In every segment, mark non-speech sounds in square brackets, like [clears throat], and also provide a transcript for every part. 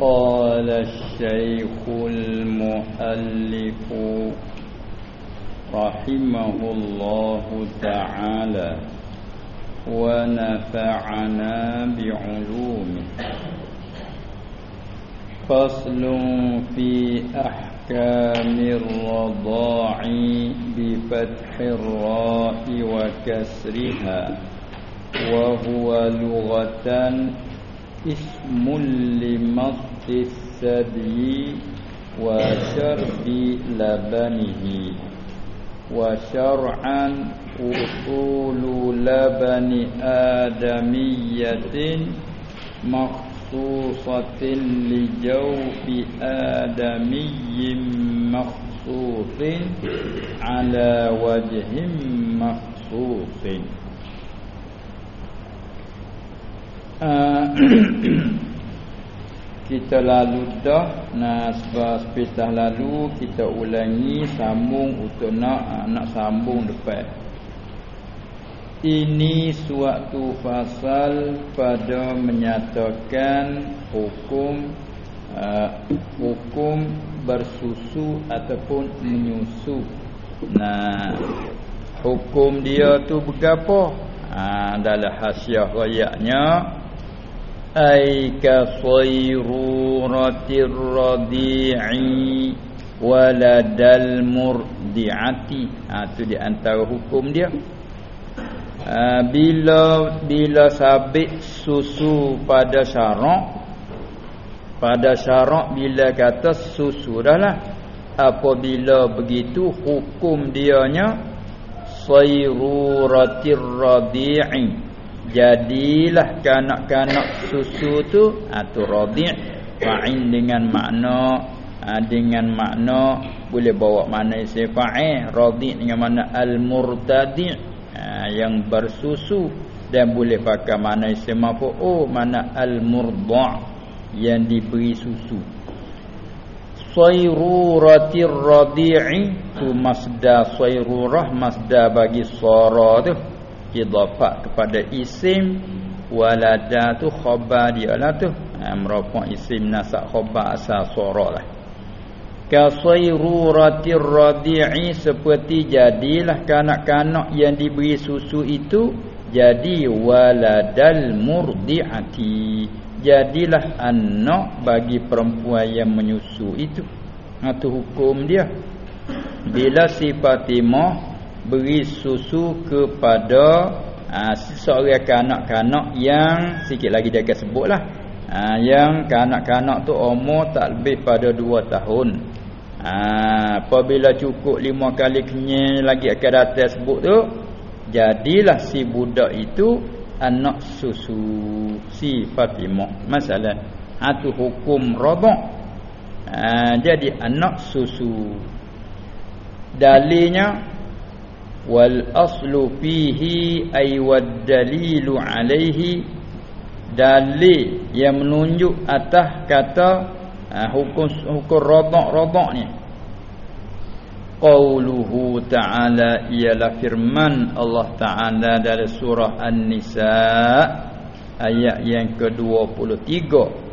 قال الشيخ المؤلف رحمه الله تعالى ونفعنا بعلومه. فصل في أحكام الرضاع بفتح الراء وكسرها وهو لغة اسم لمط الثدي وشرب لبنه وشرعا أصول لبن آدمية مخصوصة لجوف آدمي مخصوص على وجه مخصوص. Ah, [clears throat] kita lalu dah nah sebab sepitah lalu kita ulangi sambung untuk nak ah, nak sambung depan. Ini suatu fasal pada menyatakan hukum uh, hukum bersusu ataupun menyusu. Nah hukum dia tu berapa? Ha, dalam hasiah rayaknya sayruratir radi'i waladal murdiati ha tu di antara hukum dia. Ha, bila bila sabit susu pada syarak pada syarak bila kata susu dah lah. Apabila begitu hukum dianya sayruratir radi'i jadilah kanak-kanak susu tu atau ha, radhi' fa'in dengan makna ha, dengan makna boleh bawa makna isim fa'il radhi' dengan makna al-murtadi' ha, yang bersusu. Dan boleh pakai makna isim maf'ul? Makna al-murdha' yang diberi susu. Sayruratir radi'i tu masdar sayrurah masdar bagi sara tu idafat kepada isim walada tu khabar dia lah tu. Ha, merupakan isim nasab khabar asal suara lah. Ka sayruratir radi'i seperti jadilah kanak-kanak yang diberi susu itu jadi waladal murdi'ati. Jadilah anak bagi perempuan yang menyusu itu. Itu hukum dia. Bila si Fatimah beri susu kepada ha, seorang kanak-kanak yang sikit lagi dia akan sebutlah ha, yang kanak-kanak tu umur tak lebih pada 2 tahun. Ha, apabila cukup 5 kali kenyang lagi akan datang sebut tu jadilah si budak itu anak susu. Si Fatimah masalah. Ha, tu hukum radha ha, jadi anak susu. Dalilnya wal aslu fihi ay wad dalilu alaihi dalil yang menunjuk atas kata uh, hukum hukum radak-radak ni. Qauluhu ta'ala ialah firman Allah ta'ala dalam surah an-nisa ayat yang ke-23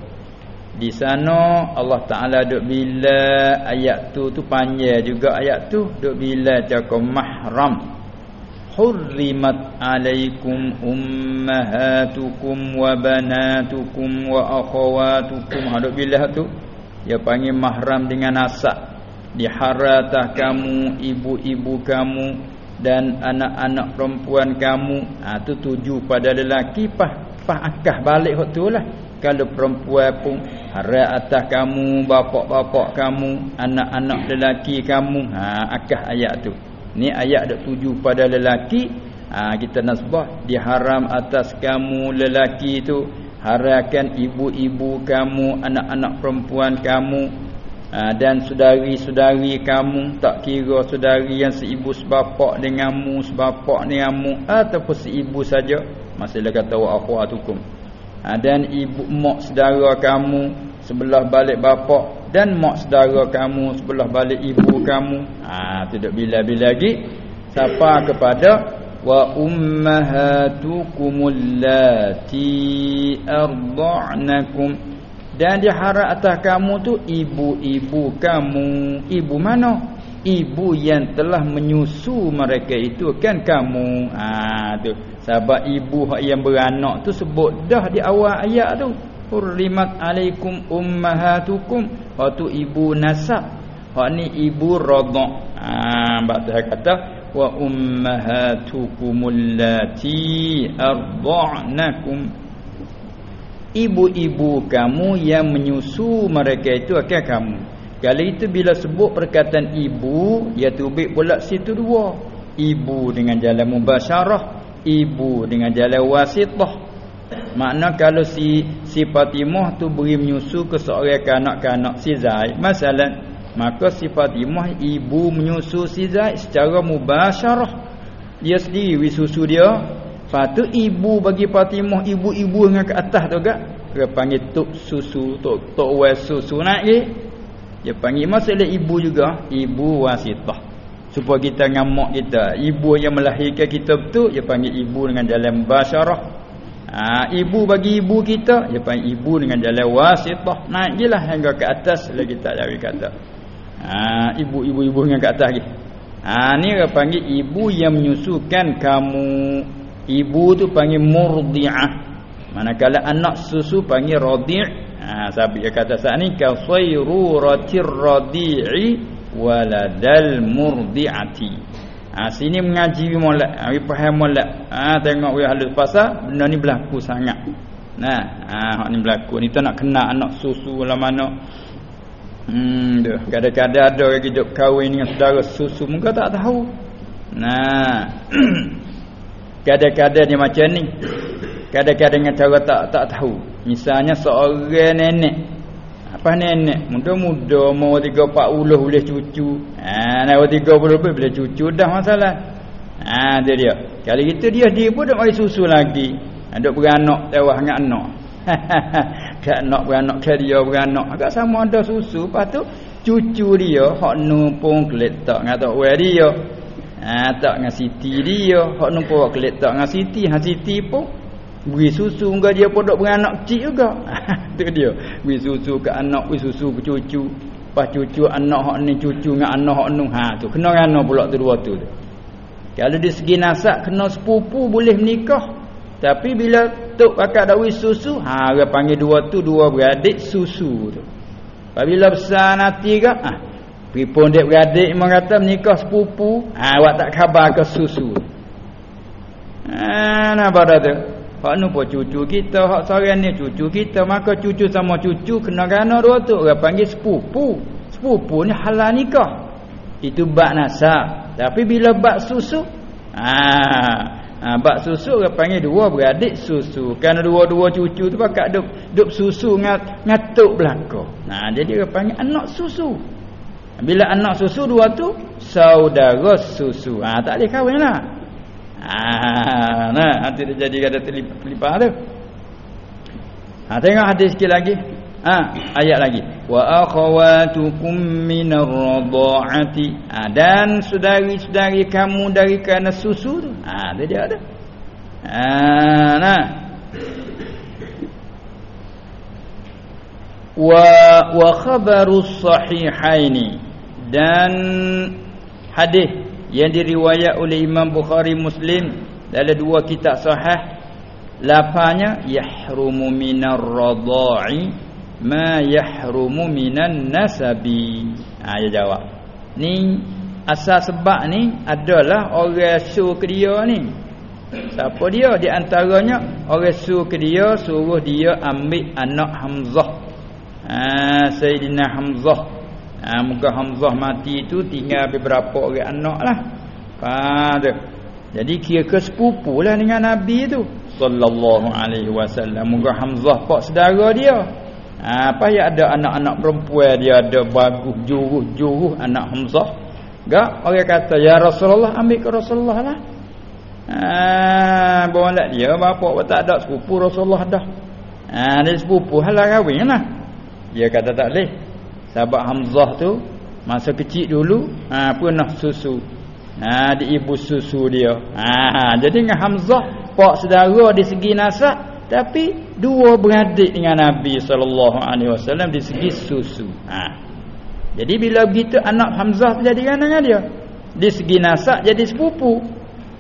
di sana Allah Taala duk bila ayat tu tu panjang juga ayat tu duk bila cakap mahram. Hurrimat alaikum ummahatukum wa banatukum wa akhawatukum. Ha duk bila tu? Dia panggil mahram dengan nasab diharatah kamu ibu-ibu kamu dan anak-anak perempuan kamu. Ha tu tuju pada lelaki pah pah akah balik hok tu lah kalau perempuan pun harat atas kamu bapak-bapak kamu anak-anak lelaki kamu. Ha akah ayat tu. Ni ayat dak tuju pada lelaki. Ha kita nasbah diharam atas kamu lelaki tu harakan ibu-ibu kamu anak-anak perempuan kamu ha, dan saudari-saudari kamu. Tak kira saudari yang seibu sebapak denganmu sebapak denganmu ataupun seibu saja. Masih kata wa akhwatukum ha, dan ibu mak saudara kamu sebelah balik bapak dan mak saudara kamu sebelah balik ibu kamu. Ha tidak bila-bila lagi. Siapa kepada wa ummahatukum allati arda'nakum. Dan dia harap atas kamu tu ibu-ibu kamu. Ibu mana? Ibu yang telah menyusu mereka itu kan kamu. Ah ha, tu sebab ibu yang beranak tu sebut dah di awal ayat tu. Hurrimat alaikum ummahatukum. Waktu ibu nasab. Hak ni ibu ha, bab kata wa ummahatukumul lati arda'nakum. Ibu-ibu kamu yang menyusu mereka itu akan kamu. Kali itu bila sebut perkataan ibu Ya tubik pula situ dua. Ibu dengan jalan mubasyarah Ibu dengan jalan wasitah. Makna kalau si si Fatimah tu beri menyusu ke seorang kanak-kanak si Zaid Masalah Maka si Fatimah ibu menyusu si Zaid secara mubasyarah. Dia sendiri susu dia. Lepas tu ibu bagi Fatimah Ibu-ibu dengan ke atas tu kak Dia panggil tuk susu Tuk, tuk susu naik ke dia panggil masalah ibu juga Ibu wasitah Supaya kita ngamak kita. Ibu yang melahirkan kita betul Dia panggil ibu dengan jalan basyarah ha, Ibu bagi ibu kita Dia panggil ibu dengan jalan wasitah. Naik je lah hingga ke atas Lagi tak jari kata. Ha, Ibu-ibu-ibu dengan ke atas lagi. Ha, Ni dia panggil ibu yang menyusukan kamu. Ibu tu panggil murdi'ah. Manakala anak susu panggil rodi' Ha sahabat dia kata saat ni ka sayruratir radi'i waladal murdi'ati. Ha sini mengaji molek, ha faham molek. Ha tengok we halus pasal benda ni berlaku sangat. Nah, ha hak ni berlaku ni tu nak kena anak susu lah mana. Hmm, dah kadang-kadang ada orang hidup kahwin dengan saudara susu muka tak tahu. Nah. [clears throat] kadang-kadang dia macam ni. Kadang-kadang dengan cara tak tak tahu. Misalnya seorang nenek. Apa nenek? Muda-muda mau 3 40 boleh cucu. Ha nak 30 lebih boleh cucu dah masalah. Ha dia dia. Kali gitu dia dia pun dak mari susu lagi. Ada beranak tewah dengan anak. [laughs] Kak nak beranak ke dia beranak. Agak sama ada susu. Lepas tu cucu dia hak numpung keletak ngatak we dia. Ha tak dengan Siti dia. Hak numpung keletak dengan Siti. Ha Siti pun Beri susu enggak dia pun dok beranak kecil juga. [laughs] tu dia. Beri susu ke anak, beri susu ke cucu. Pas cucu anak hak ni cucu dengan anak hak. Ha tu kena rana pula tu dua tu. Kalau di segi nasab kena sepupu boleh menikah. Tapi bila tok kakak dak susu, ha dia panggil dua tu dua beradik susu tu. Apabila besar nanti ke, ha Pripun dek beradik memang kata menikah sepupu, ha awak tak khabar ke susu. Ha nak pada tu. Hak nu pun cucu kita, hak seorang ni cucu kita, maka cucu sama cucu kena gana dua tu. Orang panggil sepupu. Sepupu ni halal nikah. Itu bak nasab. Tapi bila bak susu, ah, ha, bak susu orang panggil dua beradik susu. Kerana dua-dua cucu tu pakat duk duk susu ngat ngatuk belaka. Nah, jadi orang panggil anak susu. Bila anak susu dua tu saudara susu. Ha, tak boleh kahwinlah. Ah, nah, nanti dia jadi ada terlipat tu. Ha, tengok hadis sikit lagi. Ha, ayat lagi. Wa akhawatukum minar radha'ati. Ha, dan saudari-saudari kamu dari kerana susu tu. Ha, dia dia ada. Ha, nah. Wa wa khabarus sahihaini dan hadis yang diriwayat oleh Imam Bukhari Muslim dalam dua kitab sahih lapanya yahrumu minar radha'i ma yahrumu minan nasabi. Ha dia jawab. Ni asal sebab ni adalah orang suruh ke dia ni. Siapa dia? Di antaranya orang suruh ke dia suruh dia ambil anak Hamzah. Ha Sayyidina Hamzah ha, Muka Hamzah mati itu tinggal beberapa orang anak lah. Ha, Jadi kira ke sepupu lah dengan Nabi itu Sallallahu alaihi wasallam. Muka Hamzah pak sedara dia. Ha, Apa ya ada anak-anak perempuan dia ada bagus juruh-juruh anak Hamzah. Gak? Orang kata ya Rasulullah ambil ke Rasulullah lah. Ah, bawa dia bapak tak ada. Sepupu Rasulullah dah. Ah, dia sepupu halal kahwin lah. Dia kata tak boleh. Sahabat Hamzah tu masa kecil dulu ha pernah susu. Ha di ibu susu dia. Ha jadi dengan Hamzah pak saudara di segi nasab tapi dua beradik dengan Nabi sallallahu alaihi wasallam di segi susu. Ha. Jadi bila begitu anak Hamzah jadi dengan dia. Di segi nasab jadi sepupu.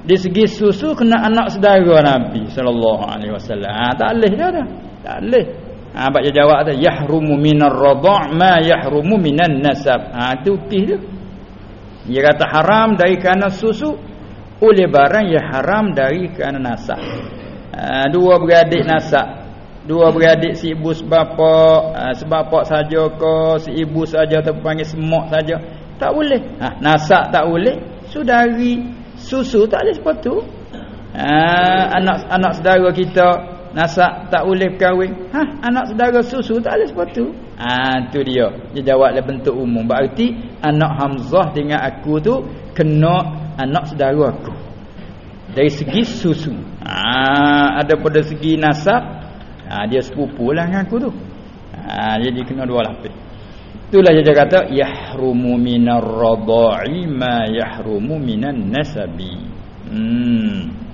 Di segi susu kena anak saudara Nabi sallallahu alaihi wasallam. Ha, tak leh dia dah. Tak leh. Ha baca jawab tu yahrumu minar radha' ma yahrumu minan nasab. Ha tu pih tu. Dia kata haram dari kerana susu oleh barang yang haram dari kerana nasab. Ha, dua beradik nasab. Dua beradik si ibu sebapa, ha, sebapa saja ke, si ibu saja atau panggil semok saja. Tak boleh. Ha, nasab tak boleh. Saudari susu tak boleh seperti tu. Ha, anak anak saudara kita nasab tak boleh berkahwin. Ha, anak saudara susu tak boleh seperti tu. Ah ha, tu dia. Dia jawab dalam bentuk umum. Berarti anak Hamzah dengan aku tu kena anak saudara aku. Dari segi susu. Ah ada pada segi nasab, ah dia sepupu lah dengan aku tu. Ah jadi kena dua lapis. Itulah dia kata yahrumu minar radha'i ma yahrumu minan nasabi. Hmm.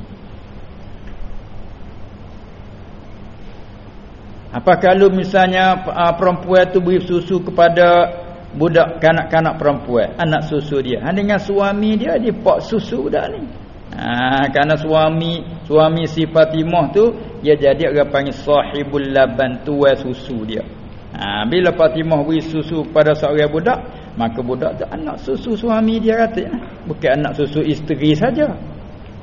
Apa kalau misalnya uh, perempuan tu beri susu kepada budak kanak-kanak perempuan, anak susu dia. Ha, dengan suami dia dia pak susu budak ni. Ha, kerana suami suami si Fatimah tu dia jadi orang panggil sahibul laban tuai susu dia. Ha, bila Fatimah beri susu kepada seorang budak, maka budak tu anak susu suami dia kata. Bukan anak susu isteri saja.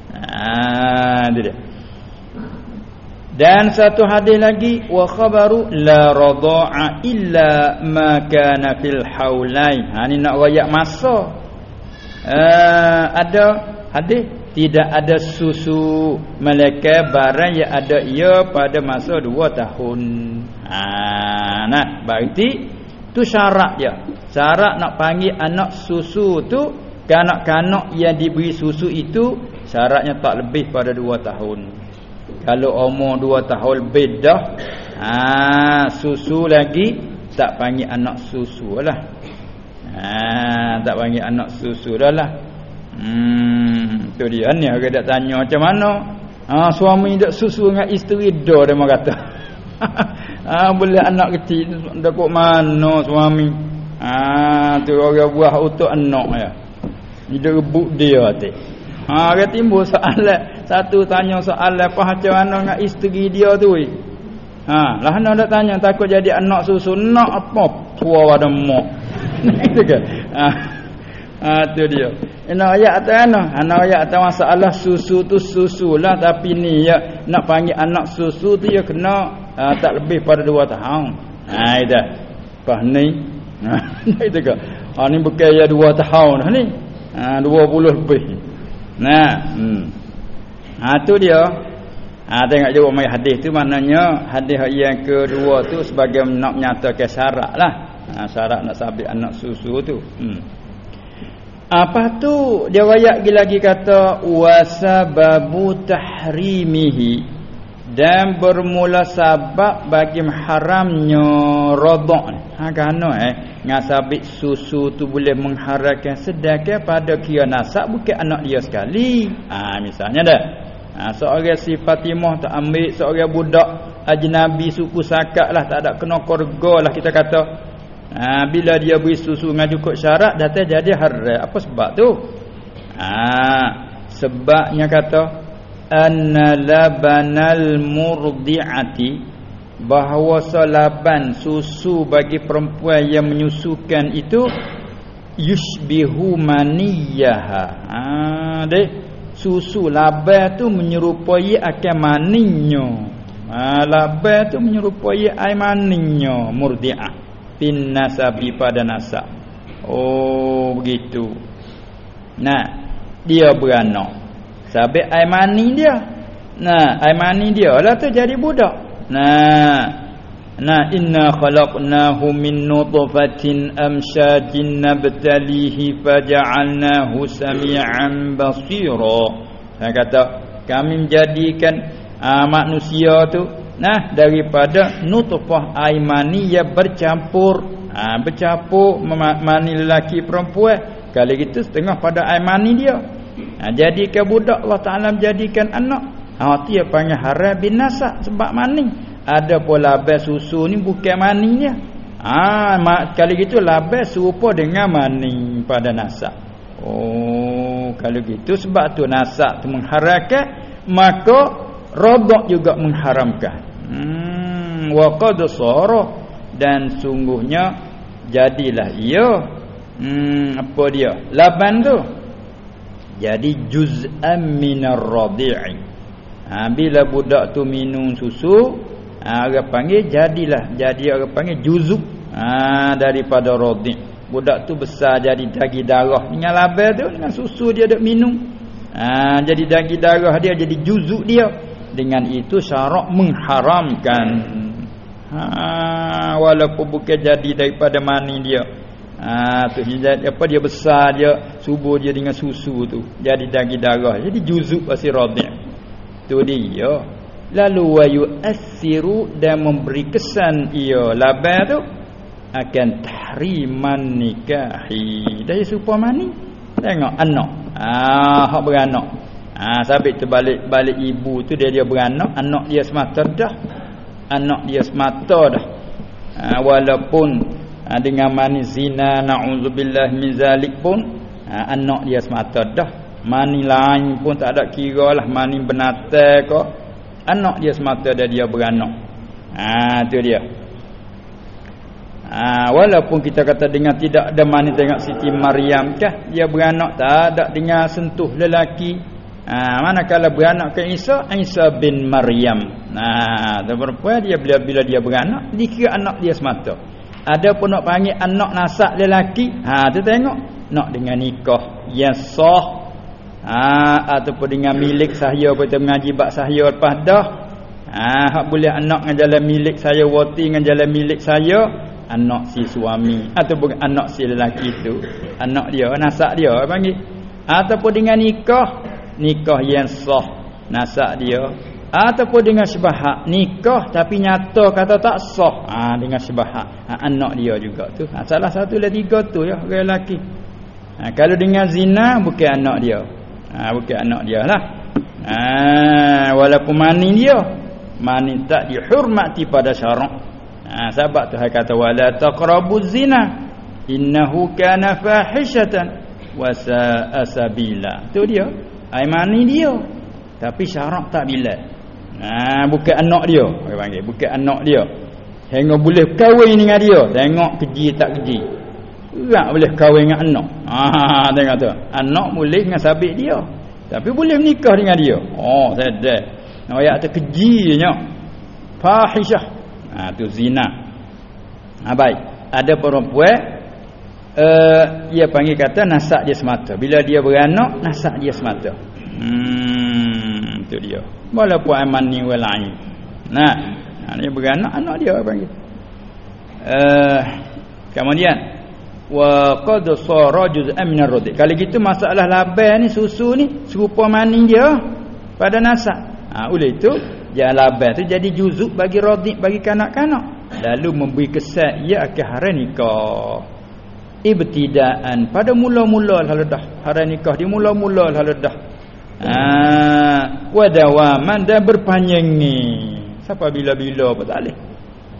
Ha, dia. Dan satu hadis lagi wa khabaru la radha'a illa ma kana fil haulain. Ha ni nak royak masa. Uh, ada hadis tidak ada susu malaikat barang yang ada ia pada masa dua tahun. Ha nah berarti tu syarat dia. Syarat nak panggil anak susu tu kanak-kanak yang diberi susu itu syaratnya tak lebih pada dua tahun. Kalau umur dua tahun lebih dah ha, Susu lagi Tak panggil anak susu lah ha, Tak panggil anak susu dah lah Hmm, tu dia ni orang dak tanya macam mana? Ha, suami dak susu dengan isteri dah dia kata. [laughs] ha, boleh anak kecil kok mana suami? Ha, tu orang buah untuk anak ya. Dia rebut dia tu. Ha, dia timbul soalan satu tanya soal apa macam mana dengan isteri dia tu. Ha, lah nak nak tanya takut jadi anak susu nak apa tua ada mak. [laughs] Itu kan. Ha. Ha tu dia. Ina ayat atas ana, ana ayat atas masalah susu tu susu lah tapi ni ya nak panggil anak susu tu ya kena ha, tak lebih pada dua tahun. Ha itu. Pas ni. Ha [laughs] itu kan. Ha ni bukan ya dua tahun ni. Ha 20 lebih. Nah, hmm. Ha tu dia. Ha tengok jawab mai hadis tu maknanya hadis yang kedua tu sebagai nak menyatakan syarat lah. Ha syarat nak sabit anak susu tu. Hmm. Apa tu dia wayak lagi kata wasababu tahrimihi dan bermula sebab bagi haramnya radha ha kana eh ngasabit susu tu boleh mengharamkan sedekah pada kia nasab bukan anak dia sekali ha misalnya dah Ha, seorang si Fatimah tak ambil seorang budak ajnabi suku sakat lah tak ada kena korga lah kita kata. Ha, bila dia beri susu dengan cukup syarat datang jadi haram. Apa sebab tu? Ha, sebabnya kata anna labanal murdi'ati bahawa salaban susu bagi perempuan yang menyusukan itu yushbihu maniyaha. Ha, dek susu laban tu menyerupai akan maninyo ha, laban tu menyerupai air maninyo murdiah. Bin nasabi pada nasab oh begitu. Nah dia beranak. Sabit air mani dia. Nah air mani dia lah tu jadi budak. Nah Nah inna khalaqnahu min nutfatin amshajin nabtalihi faja'alnahu sami'an basira. Saya kata kami menjadikan uh, manusia tu nah daripada nutfah air mani yang bercampur uh, bercampur mani lelaki perempuan. Kali gitu setengah pada air mani dia. Nah, jadikan budak Allah Taala menjadikan anak Ha tu dia panggil haram binasa sebab mani. Ada pun labas susu ni bukan maninya. Ah ha, kali gitu labas serupa dengan mani pada nasak. Oh kalau gitu sebab tu nasak tu mengharamkan maka robok juga mengharamkan. Hmm wa qad dan sungguhnya jadilah ia hmm apa dia laban tu jadi juz'an minar radi'i ha, bila budak tu minum susu ha, orang panggil jadilah. Jadi orang panggil juzuk. Ha, daripada radi' budak tu besar jadi daging darah. Dengan label tu dengan susu dia ada minum. Ha, jadi daging darah dia jadi juzuk dia. Dengan itu syarak mengharamkan. Ha, walaupun bukan jadi daripada mani dia. Ha tu apa dia besar dia subur dia dengan susu tu. Jadi daging darah. Jadi juzuk asir radhi' tu dia lalu wa yu'assiru dan memberi kesan ia. Laban tu akan tahriman nikahi. Dari serupa mani tengok anak. Ah hak beranak. Ah sabit tu balik ibu tu dia dia beranak. Anak dia semata dah. Anak dia semata dah. Ha, walaupun ha, dengan mani zina naudzubillah min zalik pun ha, anak dia semata dah. Mani lain pun tak ada kira lah. Mani benata ke anak dia semata dah dia beranak. Ha tu dia. Ha, walaupun kita kata dengan tidak ada mani tengok Siti Maryam kah dia beranak tak ada dengan sentuh lelaki. Ha, manakala beranak ke Isa, Isa bin Maryam. Nah, ha, perempuan dia bila bila dia beranak, dikira anak dia semata. Ada pun nak panggil anak nasak lelaki. Ha tu tengok nak dengan nikah. Yang sah ha ataupun dengan milik saya apa mengaji bab saya lepas dah. Ha hak boleh anak dengan jalan milik saya wati dengan jalan milik saya anak si suami ataupun anak si lelaki itu anak dia nasak dia panggil? Ataupun dengan nikah nikah yang sah nasak dia. Ataupun dengan syubhat nikah tapi nyata kata tak sah. Ha, dengan syubhat ha, anak dia juga tu. Ha, salah satu lah tiga tu ya orang lelaki. Ha, kalau dengan zina bukan anak dia ha, bukan anak dia lah ha, walaupun mani dia mani tak dihormati pada syarak ha, tu hai kata wala taqrabu zina innahu kana fahishatan wa sa'asabila tu dia ai mani dia tapi syarak tak bilal Ha, bukan anak dia. Orang panggil. Bukan anak dia. Hingga boleh kahwin dengan dia. Tengok keji tak keji. Tak boleh kahwin dengan anak. Ha, tengok tu. Anak boleh dengan sabit dia. Tapi boleh menikah dengan dia. Oh, sedap. Ayat tu keji. Fahishah. Ha, tu zina. Ha, baik. Ada perempuan. Uh, ia panggil kata nasak dia semata. Bila dia beranak, nasak dia semata. Hmm, tu dia walaupun aman ni walai nah ha, ni beranak anak dia panggil uh, kemudian wa qad sara juz'an min ar-radi kalau gitu masalah laban ni susu ni serupa mani dia pada nasab ha oleh itu jangan laban tu jadi juzuk bagi radi bagi kanak-kanak. Lalu memberi kesan ia akan haram nikah ibtidaan pada mula-mula lalu dah haram nikah di mula-mula lalu dah Ah, wa dawaman dan berpanjang. Siapa bila-bila apa tak leh.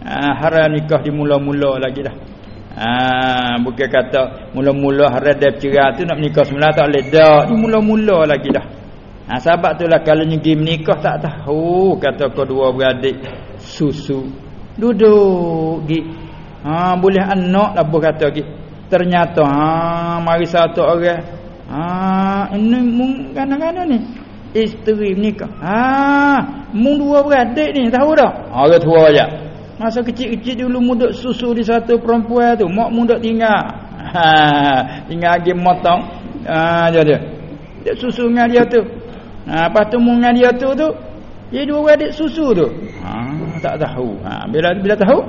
Ah, haram nikah di mula-mula lagi dah. Ah, bukan kata mula-mula haram dah bercerai tu nak nikah semula tak leh dah. Di mula-mula lagi dah. Ah, sebab itulah kalau nyegi menikah tak tahu kata kedua beradik susu. Duduk gi. Ha, boleh anak lah buh kata gi. Ternyata ha, mari satu orang Ha ini mung kadang-kadang ni isteri menikah. Ha mung dua beradik ni tahu dah. Ha orang tua aja. Masa kecil-kecil dulu muda susu di satu perempuan tu, mak muda tinggal. Ha tinggal lagi motong. Ha dia dia. Dia susu dengan dia tu. Ha lepas tu dengan dia tu tu dia dua beradik susu tu. Ha tak tahu. Ha bila bila tahu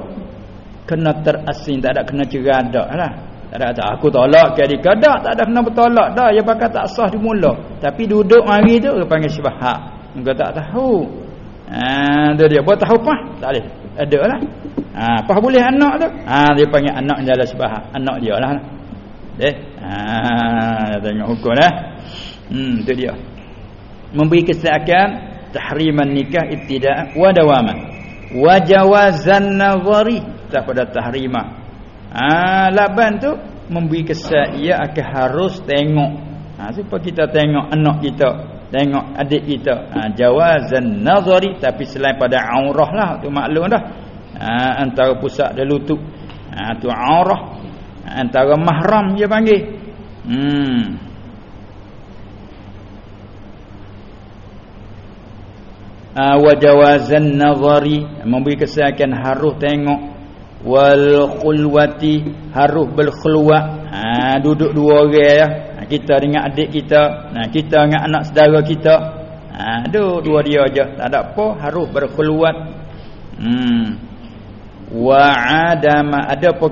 kena terasing tak ada kena cerai dak lah. Tak ada kata aku tolak ke adik dak tak ada kena bertolak dah dia pakai tak sah di mula. Tapi duduk mari tu dia panggil syubhat. Engkau tak tahu. Ha tu dia buat tahu apa? Tak boleh. Ada lah. Ha apa boleh anak tu? Ha dia panggil anak jalan syubhat. Anak dia lah. Eh. Ha tengok hukum lah. Hmm tu dia. Memberi kesaksian tahriman nikah ibtida'an wa dawaman wa jawazan nazari pada tahrimah ah laban tu memberi kesan ia akan harus tengok ha supaya kita tengok anak kita tengok adik kita. Ha jawazan nazari tapi selain pada aurah lah tu maklum dah. Ha, antara pusat dan lutut. Ha tu aurah. Antara mahram dia panggil. Hmm. Uh, wa jawazan nazari memberi kesakan harus tengok. Wal khulwati harus berkhulwat ha duduk dua orang ya. ha, kita dengan adik kita nah kita dengan anak saudara kita. Ha duduk dua dia aja tak ada apa harus berkhulwat. Hmm. Wa adama ada apa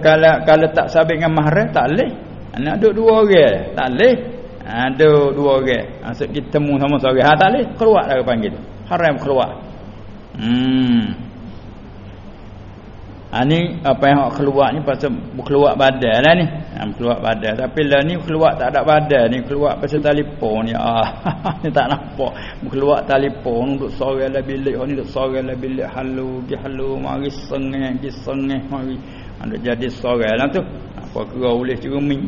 kalau tak sabit dengan mahram tak leh. Nak duduk dua orang tak leh. Ha duduk dua orang. Maksud kita temu sama seorang ha tak leh keluar dah panggil. Tu haram keluar. Hmm ha, ni apa yang keluar ni pasal keluar badan lah ni. Ha, keluar badan tapi lah ni keluar tak ada badan ni. Keluar pasal telefon ni ah [laughs] ni tak nampak. Keluar telefon duduk sore lah bilik. Ni duduk sore lah bilik. Halu gi halu mari sengeh gi sengeh mari. Ada jadi sore lah tu. Apa kira boleh cermin.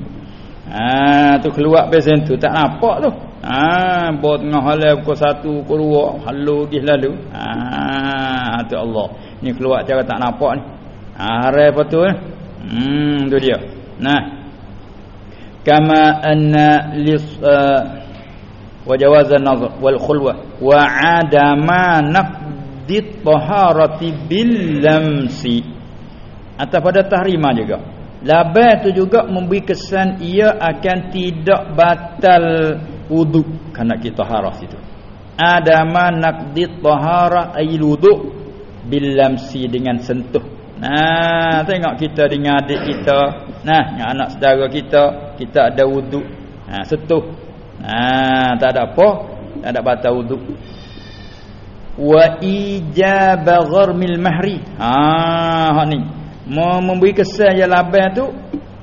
Ha tu keluar pasal tu. Tak nampak tu. Ha, buat tengah halal pukul satu, pukul dua, halu gih lalu. Ha, tu Allah. Ni keluar cara tak nampak ni. Ah, harai apa tu? Eh? Hmm, tu dia. Nah. Kama anna lis uh, wa jawazan nazar wal khulwa wa adama naqdi taharati bil lamsi. Atau pada tahrima juga. Labat tu juga memberi kesan ia akan tidak batal wudu kerana kita harah situ adama naqdi tahara ay wudu bil lamsi dengan sentuh nah tengok kita dengan adik kita. Nah dengan anak saudara kita kita ada wudu nah sentuh nah tak ada apa. Tak ada batal wudu wa ijab gharmil mahri. Ha hak ni. Memberi kesan yang laban tu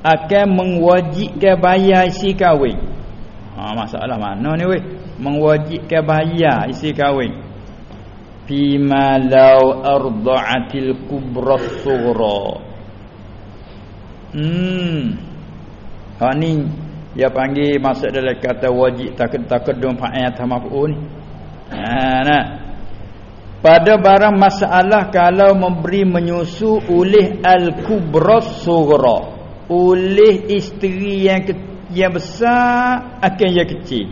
akan mewajibkan bayar isi kahwin. Ha masalah mana ni weh? Mewajibkan bayar isi kahwin. Fi ma law arda'atil kubra sughra. Hmm. Ha ni dia panggil masuk dalam kata wajib takut takedum fa'il tamafun ni. Ha nah. Pada barang masalah kalau memberi menyusu oleh al-kubra sughra, oleh isteri yang ketiga yang besar akan yang kecil.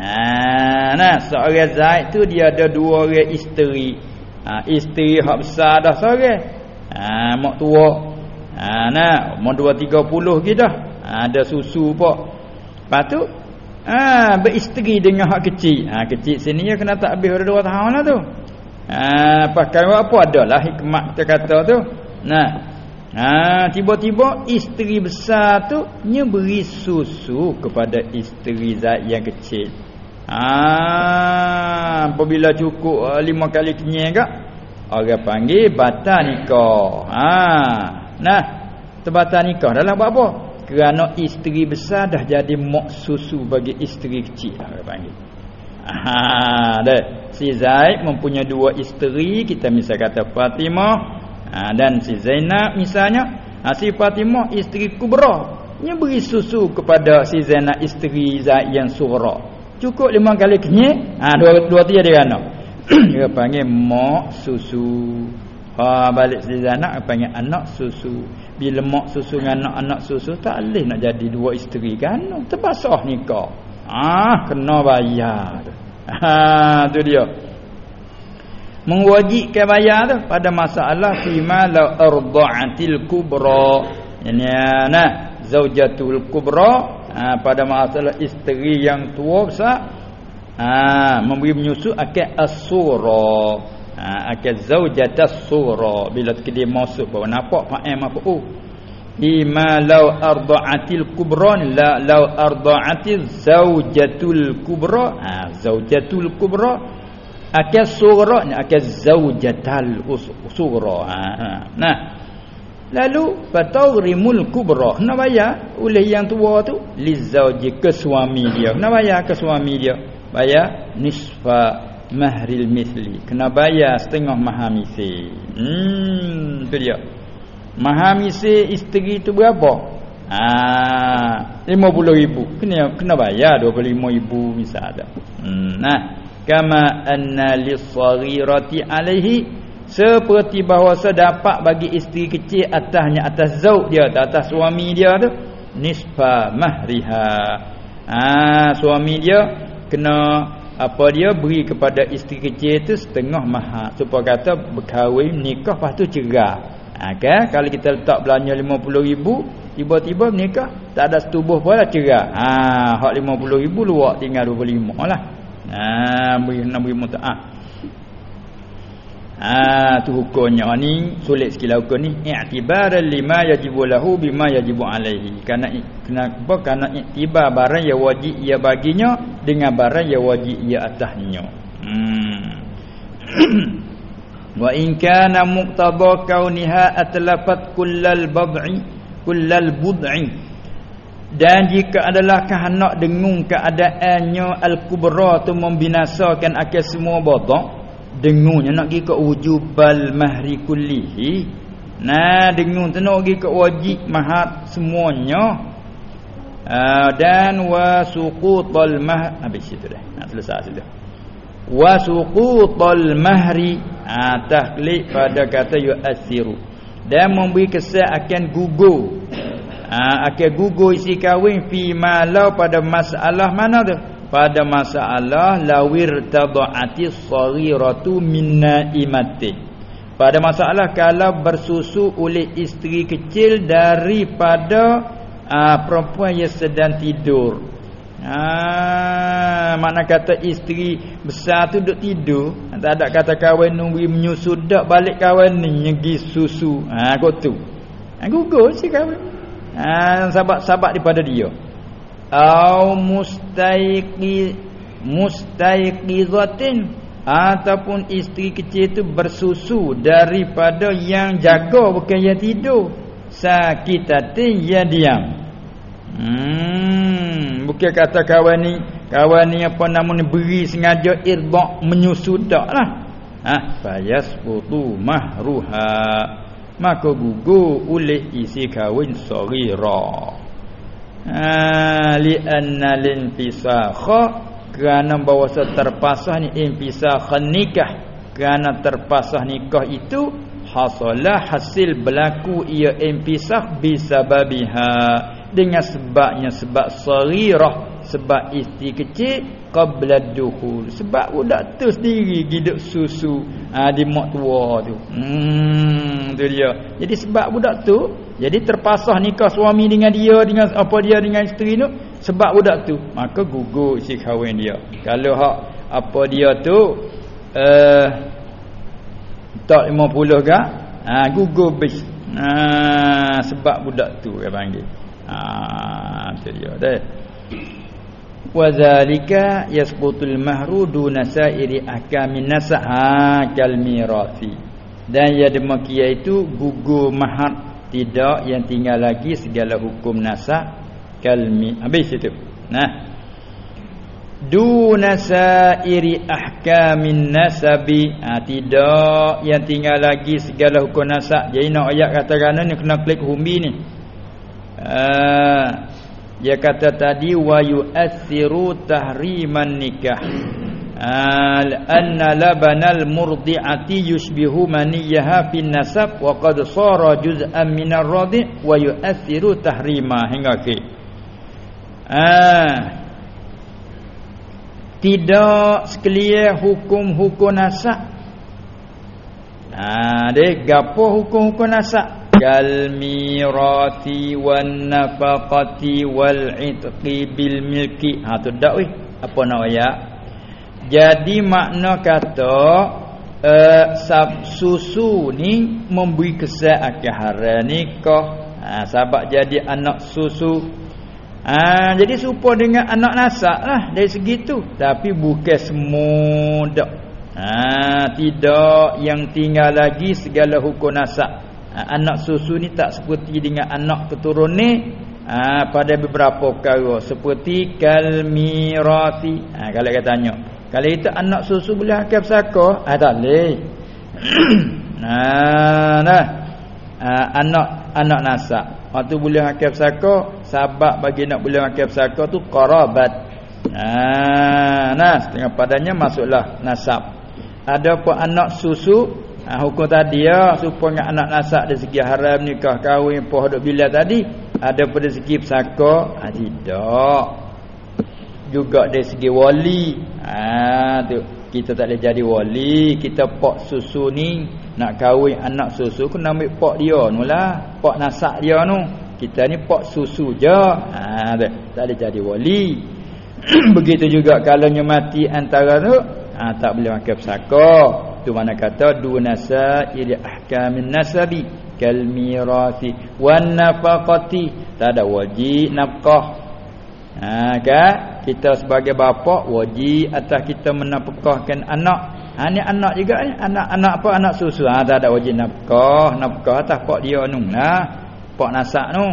Nah, nah seorang Zaid tu dia ada dua orang isteri. Ha, isteri hak besar dah seorang. Ha, mak tua. Ha, nah, umur 2 30 gitu dah. Ha, ada susu pun. Lepas tu ha, beristeri dengan hak kecil. Ha, kecil sini ya kena tak habis 2 tahun lah tu. Ha, pakai apa adalah hikmat kita kata tu. Nah, Ha tiba-tiba isteri besar tu nya beri susu kepada isteri Zaid yang kecil. Ha apabila cukup uh, lima kali kenyang gak orang panggil batal nikah. Ha nah terbatal nikah dalam buat apa? Kerana isteri besar dah jadi mak susu bagi isteri kecil orang panggil. Ha dah si Zaid mempunyai dua isteri kita misal kata Fatimah ha, dan si Zainab misalnya ha, si Fatimah isteri kubra dia beri susu kepada si Zainab isteri Zaid yang sughra cukup lima kali kenyek ha, dua dua tiga dia kena [coughs] dia panggil mak susu. Ha, balik si Zainab panggil anak susu. Bila mak susu dengan anak-anak susu tak boleh nak jadi dua isteri kan? Terbasah nikah. Ah kena bayar ha tu dia. Mewajibkan bayar tu pada masalah fima la arda'atil kubra. Yani nah zaujatul kubra ha, pada masalah isteri yang tua besar ha, memberi menyusu akan asura ha, akan zaujatas sura bila dia masuk bahawa nampak fa'il mafu bima law arda'atil kubra la law arda'atiz zaujatul kubra. Ha, zaujatul kubra akal sughra ni akal zaujatal sughra ha, ha. nah lalu fatawrimul kubra nak bayar? Oleh yang tua tu lizauji ke suami dia. Nak bayar ke suami dia? Bayar nisfa mahril misli kena bayar setengah mahar misli hmm tu dia. Mahar misli isteri tu berapa? Ah 50000 kena kena bayar 25000 misal ada hmm nah. Kama anna lis-saghirati alaihi seperti bahawa dapat bagi isteri kecil atasnya atas zauj dia atas suami dia tu nisfa mahriha ah suami dia kena apa dia beri kepada isteri kecil itu setengah mahar supaya kata berkahwin nikah lepas tu cerai ha, kan? Kalau kita letak belanja 50 ribu tiba-tiba nikah tak ada setubuh pun lah cerai ha, hak 50 ribu luak tinggal 25 lah. Ha, beri, nak beri muta'ah Ah tu hukumnya ni sulit sikit hukum ni i'tibaran lima yajibu lahu bima yajibu alaihi. Karena kenapa? Karena i'tibar barang yang wajib ia baginya dengan barang yang wajib ia atasnya. Hmm. [clears throat] Wa in kana muqtada kauniha atlafat kullal bad'i kullal bud'i dan jika adalah kehendak dengung keadaannya al-kubra tu membinasakan akal semua bodoh dengunya nak pergi ke wujubal mahri kullihi. Nah dengung tu nak pergi ke wajib mahar semuanya. Uh, dan wa suqutal mah habis itu dah. Nak selesai sudah wa suqutal mahri ah tahlil pada kata yu'athiru dan memberi kesan akan gugur. Ah akan gugur isi kahwin fi malau pada masalah mana tu pada masalah lawir tad'ati saghiratu minna imati pada masalah kalau bersusu oleh isteri kecil daripada aa, perempuan yang sedang tidur. Ha mana kata isteri besar tu duduk tidur. Tak ada kata kawan nunggu menyusu dak balik kawan ni nyegi susu. Ha kau tu. Ha gugur si kawan ha sahabat-sahabat daripada dia au mustaiqi mustaiqizatin. Ataupun isteri kecil itu bersusu daripada yang jaga bukan yang tidur. Sakitatin yang diam. Hmm bukan kata kawan ni kawan ni apa nama ni beri sengaja irba menyusu taklah ah fayas putu mahruha. Maka gugur oleh isi kahwin saghira li anna linfisakha kerana bahawa terpasah ni infisakh nikah. Kerana terpasah nikah itu hasalah hasil berlaku ia infisakh bisababiha. Dengan sebabnya sebab sarirah sebab isteri kecil qabla dukhul sebab budak tu sendiri hidup susu ha, di mak tua tu hmm tu dia jadi sebab budak tu jadi terpasah nikah suami dengan dia dengan apa dia dengan isteri tu sebab budak tu maka gugur isi kahwin dia. Kalau hak apa dia tu uh, tak 50 gak ha gugur bis. Ha sebab budak tu dia panggil. Ha tu dia deh. Wa zalika yasbutul mahru duna sa'iri ahkamin nasa' ha kal mirathi. Dan ya demikian itu gugur mahar tidak yang tinggal lagi segala hukum nasab kalmi habis itu. Nah. Duna sairi ahkamin nasabi ha, tidak yang tinggal lagi segala hukum nasab jadi nak ayat kata kerana ni kena klik humbi ni. Ha, dia kata tadi wa yu'athiru tahriman nikah. Anna labanal murdi'ati yushbihu maniyaha fin nasab wa qad sara juz'an minar radi' wa yu'athiru tahrima. Hingga ke ah tidak sekalian hukum-hukum nasab. Ah de gapo hukum-hukum nasab kal mirati wan nafaqati wal itqi bil milki ha tu dak weh apa nak ayat jadi makna kata uh, sab susu ni memberi kesan akan haram nikah. Ha, sebab jadi anak susu. Ha, jadi serupa dengan anak nasak lah dari segitu. Tapi bukan semua dak. Ha, tidak yang tinggal lagi segala hukum nasak. Ha, anak susu ni tak seperti dengan anak keturunan ni. Ha, pada beberapa perkara seperti kalmirati ha, kalau kita tanya Kalau itu anak susu boleh akal pesaka, ah tak boleh. [clears throat] nah, nah. Uh, anak anak nasab. Waktu boleh akal pesaka, sebab bagi nak boleh akal pesaka tu qarabat. Nah, nah, setengah padanya masuklah nasab. Ada pun anak susu, ha, hukum tadi ya, supaya anak nasab dari segi haram nikah kahwin poh duk bila tadi, ada pada segi pesaka, ha, tidak. Juga dari segi wali. Ha tu kita tak boleh jadi wali. Kita pak susu ni nak kahwin anak susu kena ambil pak dia nulah pak nasak dia nu kita ni pak susu je. Ha tu tak boleh jadi wali. [clears throat] Begitu juga kalau mati antara tu ha, tak boleh makan pesaka tu mana kata du nasa ila ahkamin nasabi kal mirasi wan nafaqati tak ada wajib nafkah ha kan kita sebagai bapa wajib atas kita menafkahkan anak. Ha ni anak juga ni, anak-anak apa anak susu. Ha tak ada wajib nafkah, nafkah atas pak dia nu nah. Pak nasak nu.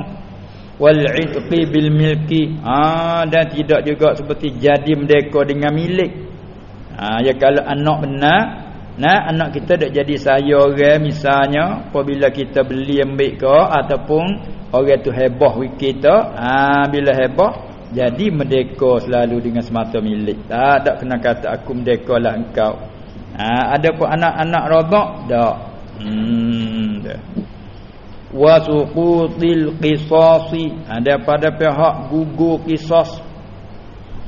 Wal itqi bil milki. Ha dan tidak juga seperti jadi merdeka dengan milik. Ha ya kalau anak benar Nah, anak kita dak jadi saya orang misalnya apabila kita beli ambil ke ataupun orang tu hebah kita, ah ha, bila hebah jadi merdeka selalu dengan semata milik. Tak ada kena kata aku merdeka lah engkau. Ha, ada pun anak-anak rodak? Tak. Hmm, dah. Wa suqutil qisasi. Ada pada pihak gugur kisah.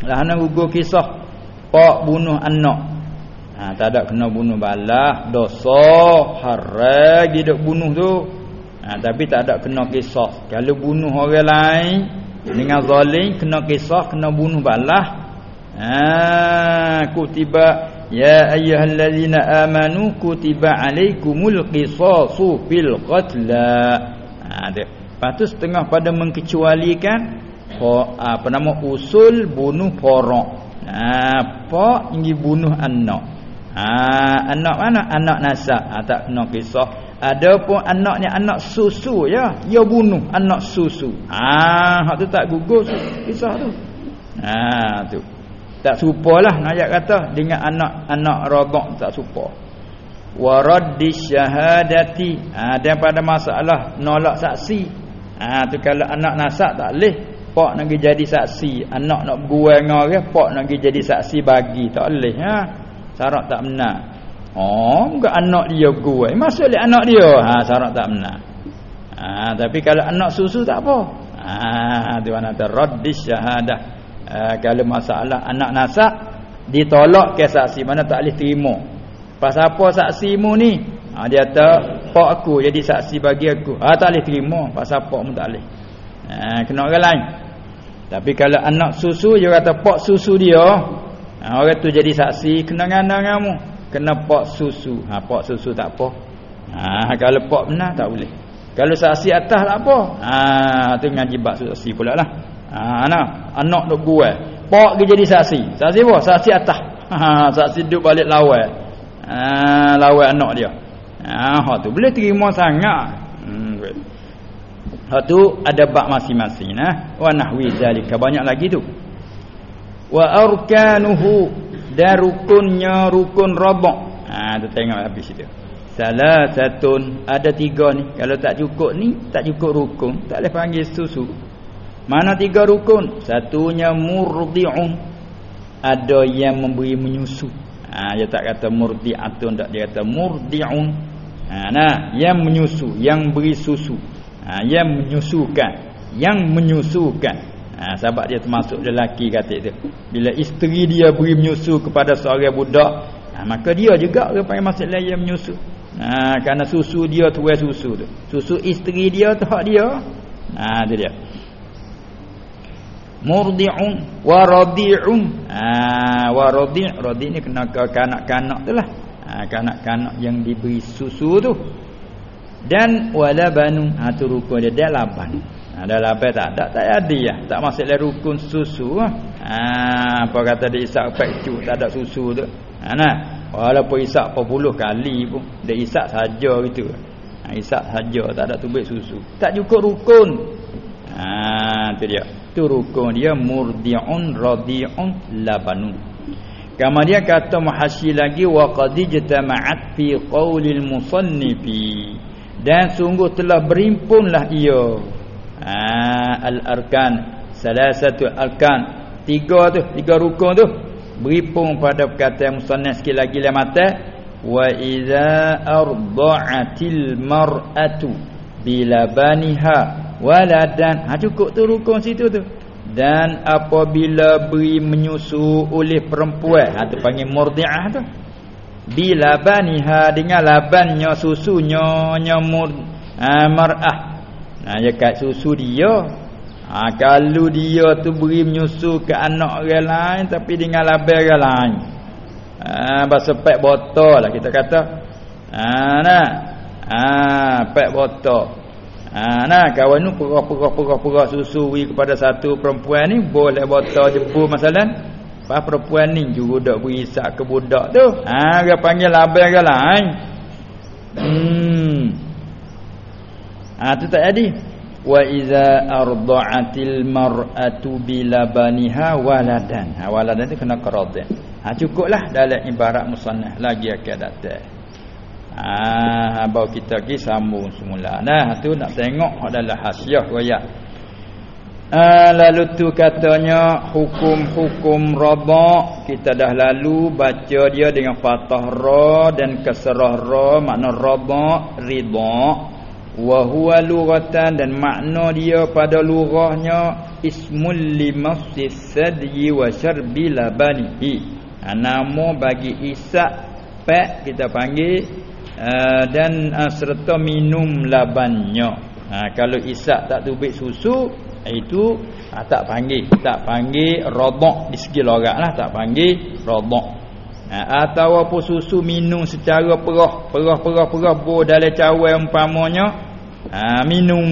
Lah ana gugur kisah. Pak bunuh anak. Ha, tak ada kena bunuh balah. Dosa. Harai dia bunuh tu. Ha, tapi tak ada kena kisah. Kalau bunuh orang lain dengan zalim kena kisah kena bunuh balah ha kutiba ya ayyuhallazina amanu kutiba alaikumul qisasu fil qatla ha dia patut setengah pada mengkecualikan apa nama usul bunuh porok ha apa ingin bunuh anak ha anak mana anak nasab ha, tak kena kisah ada pun anaknya anak susu ya, dia bunuh anak susu. Ah, hak tu tak gugur kisah tu. Ha tu. Tak supalah ayat kata dengan anak-anak rabak tak supa. Wa raddis syahadati. Ha dan pada masalah nolak saksi. Ha tu kalau anak nasab tak leh pak nak jadi saksi, anak nak bergurau dengan orang, pak nak jadi saksi bagi tak leh ha. Syarat tak benar. Oh, bukan anak dia kuat. Maksudnya anak dia. Ha, syarat tak benar. Ha, tapi kalau anak susu tak apa. Ha, tu mana teraddis syahadah. Ha, kalau masalah anak nasak ditolak ke saksi mana tak boleh terima. Pasal apa saksimu ni? Ha, dia kata, pak aku jadi saksi bagi aku. Ha, tak boleh terima. Pasal apa mu tak boleh. Ha, kena orang lain. Tapi kalau anak susu, dia kata pak susu dia. Ha, orang tu jadi saksi, kena ngandang kamu. Kena pak susu. Ha pak susu tak apa ha kalau pak benar tak boleh. Kalau saksi atas tak apa ha tu ngaji bab saksi pula lah. Ha nah anak dok buat pak dia jadi saksi. Saksi apa saksi atas. Ha saksi duduk balik lawan ha lawan anak dia. Ha hak tu boleh terima sangat. Hmm hak tu ada bab masing-masing nah wa nahwi zalika. Banyak lagi tu wa arkanuhu dan rukunnya rukun robok. Ha tu tengok habis itu salah satu ada tiga ni. Kalau tak cukup ni tak cukup rukun tak boleh panggil susu. Mana tiga rukun? Satunya murdi'un. Ada yang memberi menyusu. Ha dia tak kata murdi'atun tak dia kata murdi'un. Ha nah yang menyusu yang beri susu. Ha yang menyusukan yang menyusukan ha, Sebab dia termasuk lelaki kata itu Bila isteri dia beri menyusu kepada seorang budak ha, Maka dia juga orang panggil masuk lain yang menyusu. Ha, Kerana susu dia tuai susu tu. Susu isteri dia tu hak dia. Ha, Itu dia. Murdi'un wa radi'un. Ha, Wa radi' Radi' ni kena ke kanak-kanak tu lah. Ha, Kanak-kanak yang diberi susu tu. Dan walabanu ha, tu rukun dia. Dia laban ada ha, lapar tak? Ada tak ada ya tak masuk dalam rukun susu ha. ha apa kata dia isak pekcu tak ada susu tu. Ha nah. Walaupun isak 40 kali pun dia isak saja gitu. Ha isak saja tak ada tubik susu. Tak cukup rukun. Ha tu dia. Tu rukun dia murdiun radiun labanun. Kemudian kata muhasyi lagi wa qad jama'at fi qaulil musannifi dan sungguh telah berimpunlah ia ha, al arkan salah satu arkan. Tiga tu tiga rukun tu. Berimpun pada perkataan musannaf sikit lagi dalam mata. Wa idza arda'atil mar'atu bila baniha waladan. Ha cukup tu rukun situ tu. Dan apabila beri menyusu oleh perempuan ha tu panggil murdiah tu. Bila baniha dengan labannya susunya nyamur ha, mar'ah ha ya kat susu dia ha, kalau dia tu beri menyusu ke anak orang lain tapi dengan laban orang lain ha bahasa pek botol lah kita kata ha nah ha pek botol Ha nah kawan nu perah-perah-perah susu wi kepada satu perempuan ni boleh botol jebu masalan. Pas perempuan ni juga dak berisak ke budak tu. Ha dia panggil laban ke lain. Hmm. Ha tu tak jadi. Wa iza arda'atil mar'atu bilabaniha waladan. Ha waladan tu kena qaradh. Ha cukuplah dalam ibarat musannah lagi akan datang. Ah, bawa kita pergi sambung semula. Nah, tu nak tengok adalah hasiah royak. Ah, lalu tu katanya hukum-hukum rada kita dah lalu baca dia dengan fathah ra dan kasrah ra makna rada ridha wa huwa lughatan dan makna dia pada lughahnya ismul limassis sadyi wa syarbi labanihi. Ha, nama bagi isak pak kita panggil uh, dan uh, serta minum labannya. Ha, kalau isak tak tubik susu itu uh, tak panggil tak panggil rodok di segi logat lah tak panggil rodok. Ha, atau apa susu minum secara perah perah perah perah bo dalam cawan umpamanya ha, minum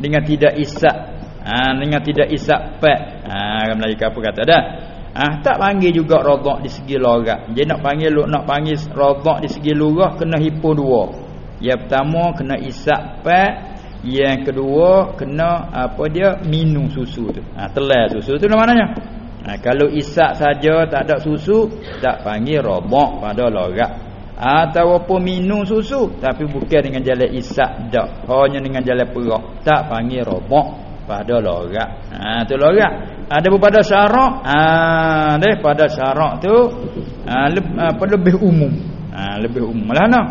dengan tidak isak ha, dengan tidak isak pak ha Melayu apa kata dah Ah tak panggil juga radha di segi logat. Dia nak panggil nak panggil radha di segi lurah kena hipo dua. Yang pertama kena isak pat, yang kedua kena apa dia minum susu tu. Ah telai susu tu maknanya. Ah kalau isak saja tak ada susu tak panggil radha pada logat. Atau apa minum susu tapi bukan dengan jalan isak dak. Hanya dengan jalan perak tak panggil radha pada logat. Ah tu logat ada pada syarak? Ah deh pada syarak tu ah apa lebih umum. Ah lebih umum lah nah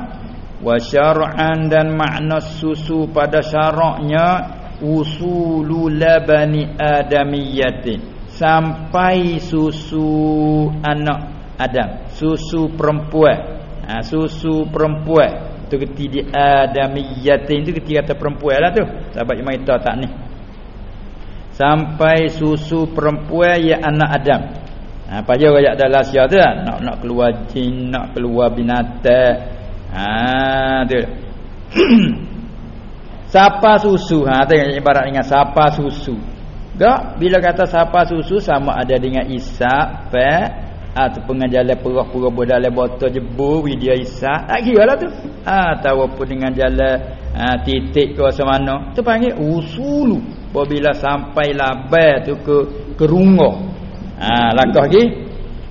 wa syar'an dan makna susu pada syaraknya usulu labani adamiyatin sampai susu anak Adam. Susu perempuan ha, susu perempuan tu ketika adamiyatin tu ketika kata perempuan lah tu sahabat imam itu tak ni sampai susu perempuan ya anak Adam. Ha apa dia royak dalam sia tu kan? Nak nak keluar jin, nak keluar binatang. Ha tu. [clears throat] sapa susu. Ha tengok ibarat dengan sapa susu. Gak bila kata sapa susu sama ada dengan isap, pe atau pengajalan perah-perah bodale botol jebu dia isap. Tak kira lah tu. Ha tahu apa dengan jalan ha, titik ke mana. Tu panggil usulu. Apabila sampai labai tu ke ke rungoh. Ha langkah lagi.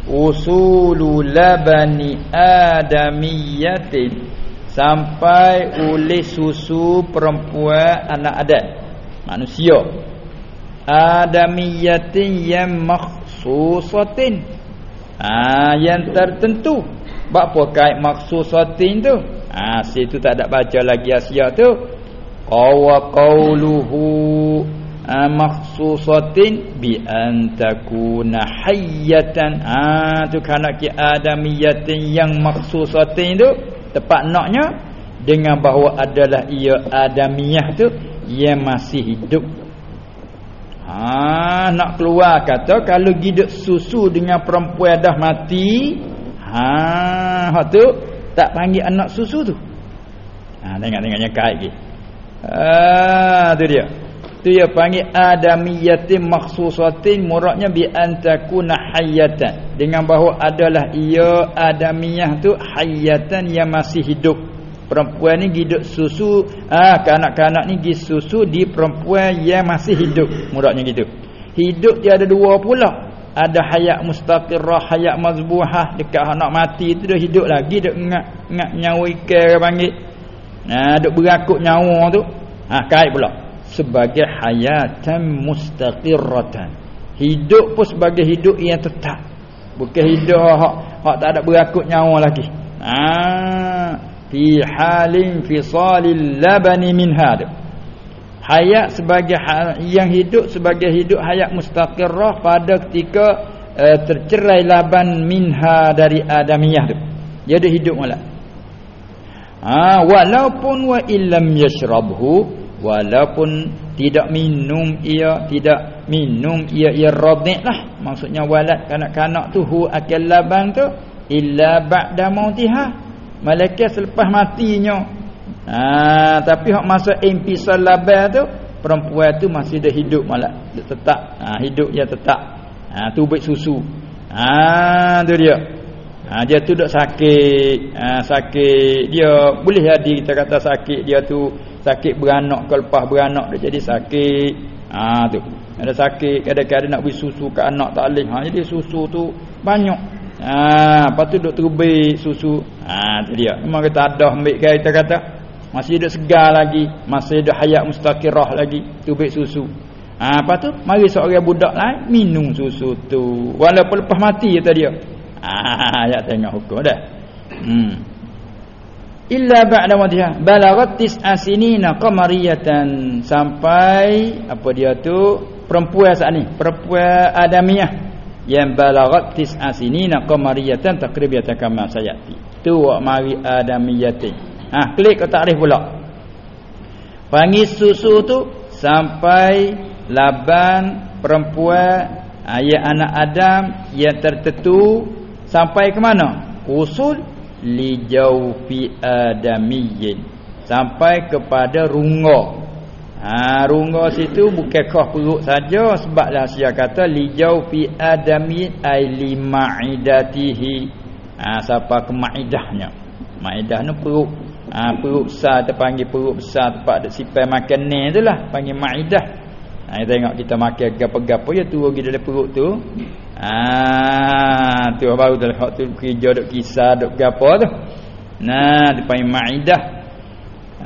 Usulul labani adamiyatin. Sampai oleh susu perempuan anak adat. Manusia. Adamiyatin yang makhsusatin ha yang tertentu. Apa kait makhsusatin tu. Ha situ tak ada baca lagi asia tu. Qawa qawluhu makhsusatin bi an takuna hayyatan. Ah tu kana ki adamiyatin yang makhsusatin tu. Tepat naknya dengan bahawa adalah ia adamiyah tu yang masih hidup ha nak keluar kata kalau hidup susu dengan perempuan dah mati ha hak tu tak panggil anak susu tu ha tengok tengoknya kait gitu Ah tu dia. Tu dia panggil adamiyatin makhsusatin muradnya bi antakuna hayatan. Dengan bahawa adalah ia adamiyah tu hayatan yang masih hidup. Perempuan ni hidup susu ah kanak-kanak ni gi susu di perempuan yang masih hidup. Muradnya gitu. Hidup dia ada dua pula. ada hayat mustaqirrah hayat mazbuhah. Dekat nak mati tu dah hidup lagi dak ingat ingat nyawa ikan panggil. Nah duk berakut nyawa tu. Ha kait pula. Sebagai hayatan mustaqirratan. Hidup pun sebagai hidup yang tetap. Bukan hidup hak hak tak ada berakut nyawa lagi. Ha fi halin fisalil labani min hada hayat sebagai ha, yang hidup sebagai hidup hayat mustaqirrah pada ketika uh, tercerai laban minha dari adamiyah tu. Dia ada hidup malah ha walaupun wa illam yashrabhu walaupun tidak minum ia tidak minum ia ia radhi lah. Maksudnya walad kanak-kanak tu hu akal laban tu illa ba'da mautiha malaikat selepas matinya. Ha tapi hak masa impisal laban tu perempuan tu masih dah hidup malah dia tetap. Ha hidup dia tetap. Ha tubik susu. Ha tu dia. Ha dia tu dak sakit. Ha sakit dia. Boleh jadi kita kata sakit dia tu sakit beranak ke lepas beranak dia jadi sakit. Ha tu. Ada sakit kadang-kadang nak beri susu ke anak tak boleh. Ha jadi susu tu banyak ha lepas tu duk terbit susu. Ha tu dia. Memang kita ada ambil kan kita kata masih ada segar lagi masih ada hayat mustaqirah lagi terbit susu. Ha lepas tu mari seorang budak lain minum susu tu. Walaupun lepas mati kata dia ha [laughs] ya tengok hukum dah. Hmm. Illa ba'da wadhiha. Balagat tis'a sinina qamariyatan. Sampai apa dia tu? Perempuan saat ni. Perempuan adamiah yang balagat tis'a sinina qamariyatan takribiyatan kama sayati. Tu wa mari adamiyati ha klik ke takrif pula. Panggil susu tu sampai laban perempuan ayat anak Adam yang tertentu sampai ke mana? Usul li jawfi adamiyyin sampai kepada rungga ha rungga situ bukan kah perut saja. Sebablah sia kata li jawfi adamiyyin ai ma'idatihi. Ha siapa ke maidahnya? Maidah ni perut. Ha perut besar terpanggil perut besar tempat ada sipai makan ni itulah panggil maidah. Ha tengok kita makan gapo-gapo ya tu pergi dalam perut tu. Ah, tu baru dah hak tu kerja dok kisah dok gapo tu. Nah, depan maidah.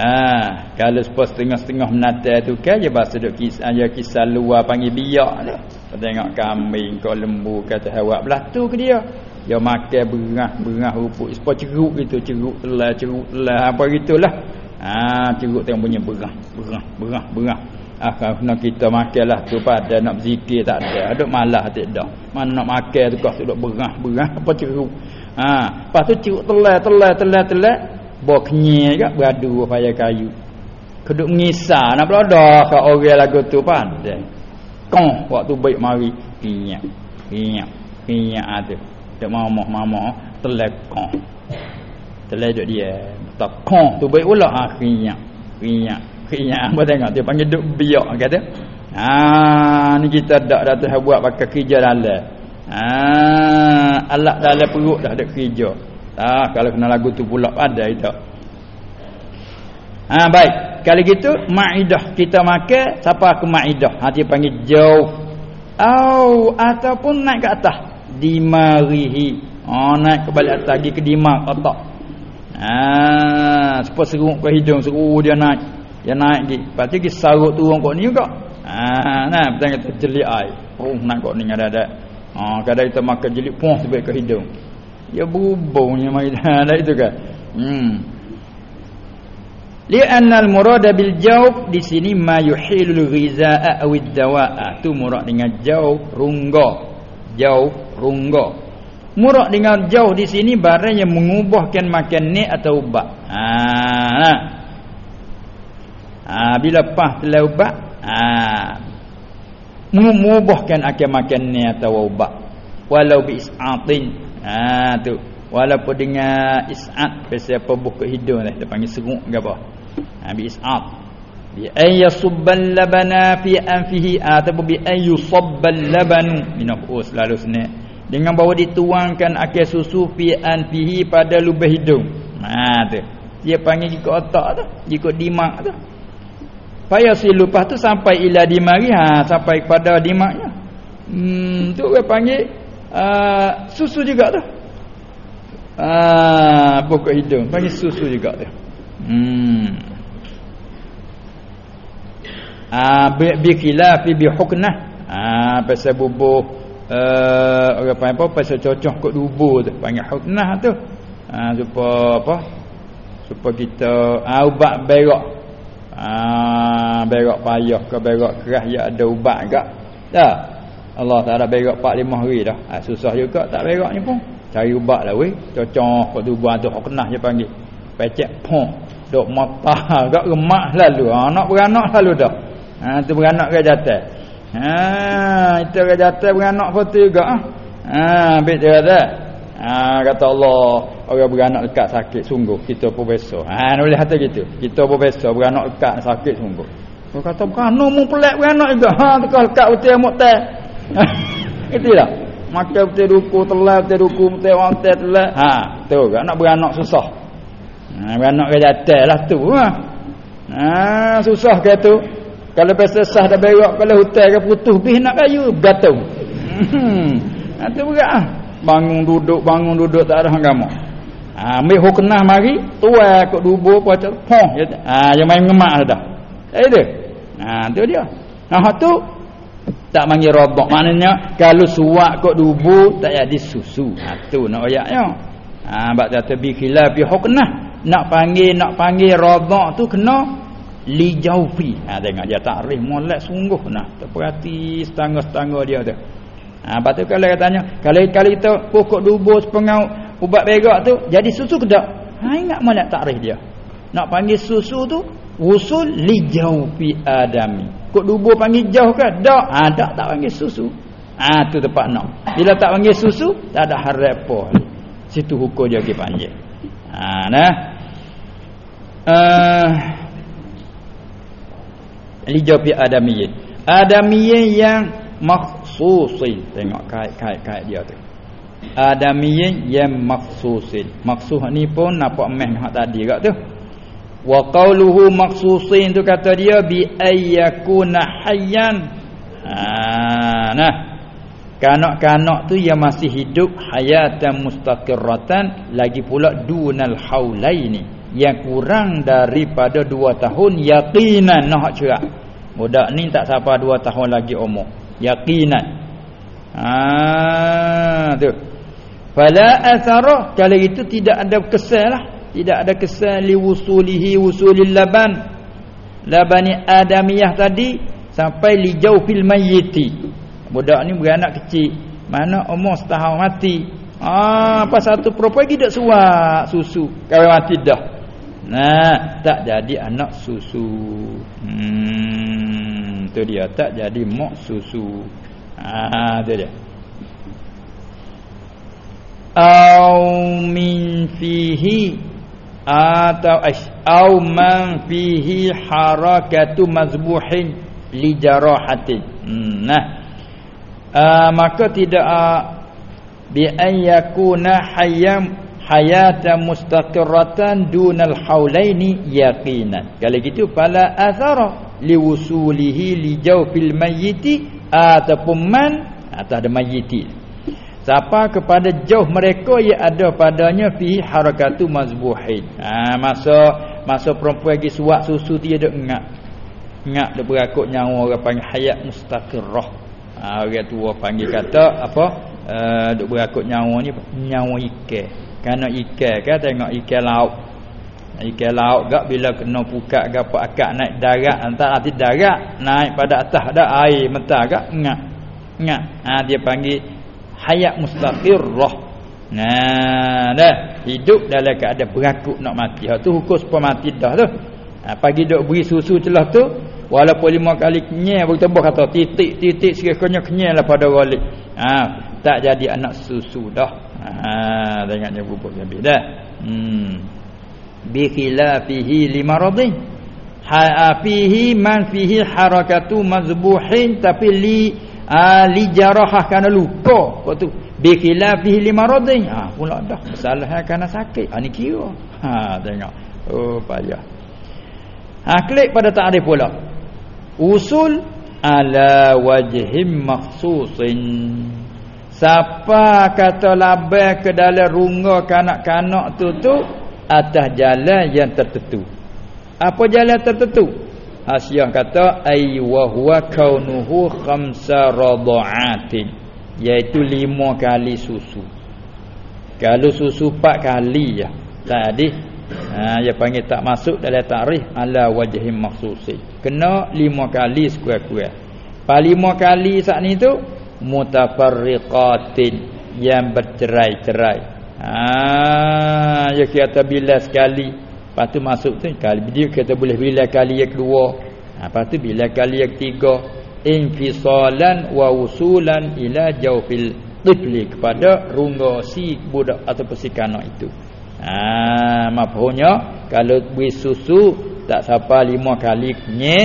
Ah, kalau sepas setengah-setengah menatai tu kan je bahasa dok kisah ya kisah luar panggil biak tu. Tengok kambing kau lembu kata hawak belah tu ke dia. Dia makan berah berah rupuk sepas ceruk gitu ceruk telah ceruk telah apa gitulah. Ah, ceruk tengok bunyi berah berah berah berah ah kena kita makanlah tu pada nak berzikir tak ada ada malah tak ada mana nak makan tu kau duduk berah berah apa ceruk ha lepas tu ceruk telai telai telai telai bawa kenyir kat beradu payah kayu keduk mengisah nak berada ke orang lagu tu pada kong waktu baik mari kinyak kinyak kinyak ada tak mamah mamah telai kong telai duk dia tak kong tu baik pula ah kinyak kinyak Ingat apa tengok dia panggil duk biak kata. Ha ni kita dak dah tu buat pakai kerja dalam. Ha alat dalam perut dah ada kerja. Ah kalau kena lagu tu pula ada itu. Ha baik. Kalau gitu maidah kita makan siapa ke maidah? Ha dia panggil jauh. Au ataupun naik ke atas dimarihi. Oh naik ke balik atas pergi ke dimar otak. Ah, sebab seruk ke hidung seru dia naik. Dia naik gi. Lepas tu gi sarut turun kok ni juga. Ha nah betul kata jelik ai. Oh nak kok ni ada ada. Ha kadang kita makan jelik pun sebab ke hidung. Ya berubahnya mai [laughs] ada itu kan. Hmm. Li'anna al-murada bil jawf di sini ma yuhilul ghizaa'a aw ad-dawaa'a. Tu murad dengan jauh rungga. Jauh rungga. Murad dengan jauh di sini barang yang mengubahkan makan ni atau ubat. Ha nah ha, bila pas telah ubat ha, mengubahkan akan makan ni atau ubat walau bi is'atin ha, tu. Walaupun dengan is'at pasal apa buka hidung lah. Dia panggil seruk ke apa. Ha, bi is'at bi ayyasubbal labana fi anfihi ataupun bi ayyusabbal labanu. Minafus lalu sini dengan bawa dituangkan akal susu fi anfihi pada lubang hidung. Ha tu. Dia panggil jika otak tu jika dimak tu. Payah si tu sampai ila dimari ha sampai kepada dimaknya. Hmm, tu orang panggil uh, susu juga tu. Ah, pokok hidung panggil susu juga tu. Hmm. Ah, bi bi khilaf bi huknah. Ah, pasal bubuh uh, orang panggil apa pasal cocok kok dubu tu panggil huknah tu. Ah, supaya apa? Supaya kita ah, ubat berak. Ah, berak payah ke berak keras ya ada ubat gak. Tak. Allah Taala berak 4 5 hari dah. Ah, susah juga tak berak ni pun. Cari ubat lah weh. Cocok kat tu buang tu kenah je panggil. Pecek pong. Dok mata [laughs] gak remak lalu. Ha nak beranak lalu dah. Ha tu beranak ke jatuh. Ha itu ke jatuh beranak pun tu juga. Ha, ha bet dia kata. Ha kata Allah orang beranak dekat sakit sungguh kita pun besok. Ha boleh kata gitu. Kita pun besok beranak dekat sakit sungguh. Dia kata bukan mu pelak beranak juga. Ha tekal kat betul [laughs] mukta. Itulah makan betul ruku telah betul ruku betul orang betul telah. Ha. Tu kan nak beranak susah. Ha beranak ke jatuh lah tu ha. ha susah ke tu? Kalau pasal sah dah berak kalau hutan ke putus bih nak kayu gatung hmm. Ha tu berat bangun duduk bangun duduk tak ada agama ha ambil huknah mari tua kok dubur pocok poh ha yang main ngemak dah. Eh tu ha tu dia. Ha tu tak panggil robok. Maknanya kalau suak kok dubu tak jadi susu. Ha tu nak ayatnya ha bab kata bi khilaf bi huknah. Nak panggil nak panggil robok tu kena li jaufi. Ha tengok dia takrif molek sungguh nah terperhati setengah-setengah dia tu. Ha bab tu kalau katanya kalau kali kita pokok dubu sepengau ubat berak tu jadi susu ke tak? Ha ingat molek takrif dia. Nak panggil susu tu usul li jaufi adami Kok dubu panggil jauh ke? Tak. Ha, tak, tak panggil susu. Ha, tu tempat nak. Bila tak panggil susu, tak ada harap apa. Situ hukum dia pergi panggil. Ha, nah. Uh, Lijau pi adamiyin. Adamiyin yang maksusin. Tengok kait-kait dia tu. Adamiyin yang maksusin. Maksuh ni pun nampak meh tadi kat tu wa qawluhu maksusin tu kata dia bi ayyakuna hayyan. Ha nah. Kanak-kanak tu yang masih hidup hayatan mustaqirratan lagi pula dunal haulaini yang kurang daripada dua tahun yaqinan nak cerak budak ni tak sampai dua tahun lagi umur. Yaqinan. Ha tu. Fala athara kalau itu tidak ada kesan lah tidak ada kesan li wusulihi wusulil laban. Labani adamiyah tadi sampai li jawfil mayyiti. Budak ni beranak kecil. Mana umur setahun mati. Ah apa satu perempuan tidak suak susu. Kalau mati dah. Nah tak jadi anak susu. Hmm tu dia. Tak jadi mak susu. Ah tu dia. Au min fihi atau au man fihi harakatu mazbuhin li jarahatin. Hmm, nah. Uh, maka tidak uh, bi an yakuna hayyam hayatan mustaqirratan dunal haulaini yaqinan. Kalau gitu fala athara li wusulihi li jawfil mayyiti ataupun man atau ada mayyiti Siapa kepada jauh mereka yang ada padanya fi harakatu mazbuhin. Ha masa masa perempuan lagi suak susu dia dok ngak. Ngak dia berakut nyawa orang panggil hayat mustaqirrah. Ha orang tua panggil kata apa? Uh, dok berakut nyawa ni nyawa ikan. Karena ikan kan tengok ikan laut. Ikan laut gak bila kena pukat apa akak naik darat antara hati darat naik pada atas ada air mentah gak ngak. Ngak. Ha dia panggil hayat mustaqirrah. Nah dah. Hidup dalam keadaan berakut nak mati. Ha tu hukum supaya mati dah tu. Ha, pagi duk beri susu celah tu walaupun lima kali kenyal baru tambah kata titik titik sekiranya kenyal lah pada walik. Ha tak jadi anak susu dah. Ha tengoknya bubuk nabi dah. Hmm. Bi khilafihi limaradin ha fihi man fihi harakatu mazbuhin tapi li ali jarahah kana luka waktu bi khilafihi limaradin ha pula dah. Masalah kerana sakit. Ha ni kira. Ha tengok. Oh payah. Ha klik pada takrif pula. Usul ala wajhim makhsusin. Siapa kata label ke dalam runga kanak-kanak tu tu atas jalan yang tertentu. Apa jalan tertentu Hasiah kata ay wa huwa kaunuhu khamsa radha'atin. Iaitu lima kali susu. Kalau susu empat kali ya tadi ha dia panggil tak masuk dalam tarikh ala wajhim makhsusin. Kena lima kali sekurang-kurang pa lima kali saat ni tu mutafarriqatin. Yang bercerai-cerai ha dia kata bila sekali Lepas tu masuk tu kali dia kata boleh bila kali yang kedua. Ha, lepas tu bila kali yang ketiga infisalan wa usulan ila jawfil tifli kepada rungga si budak atau si kanak itu. Ha mafhumnya kalau beri susu tak sampai lima kali nye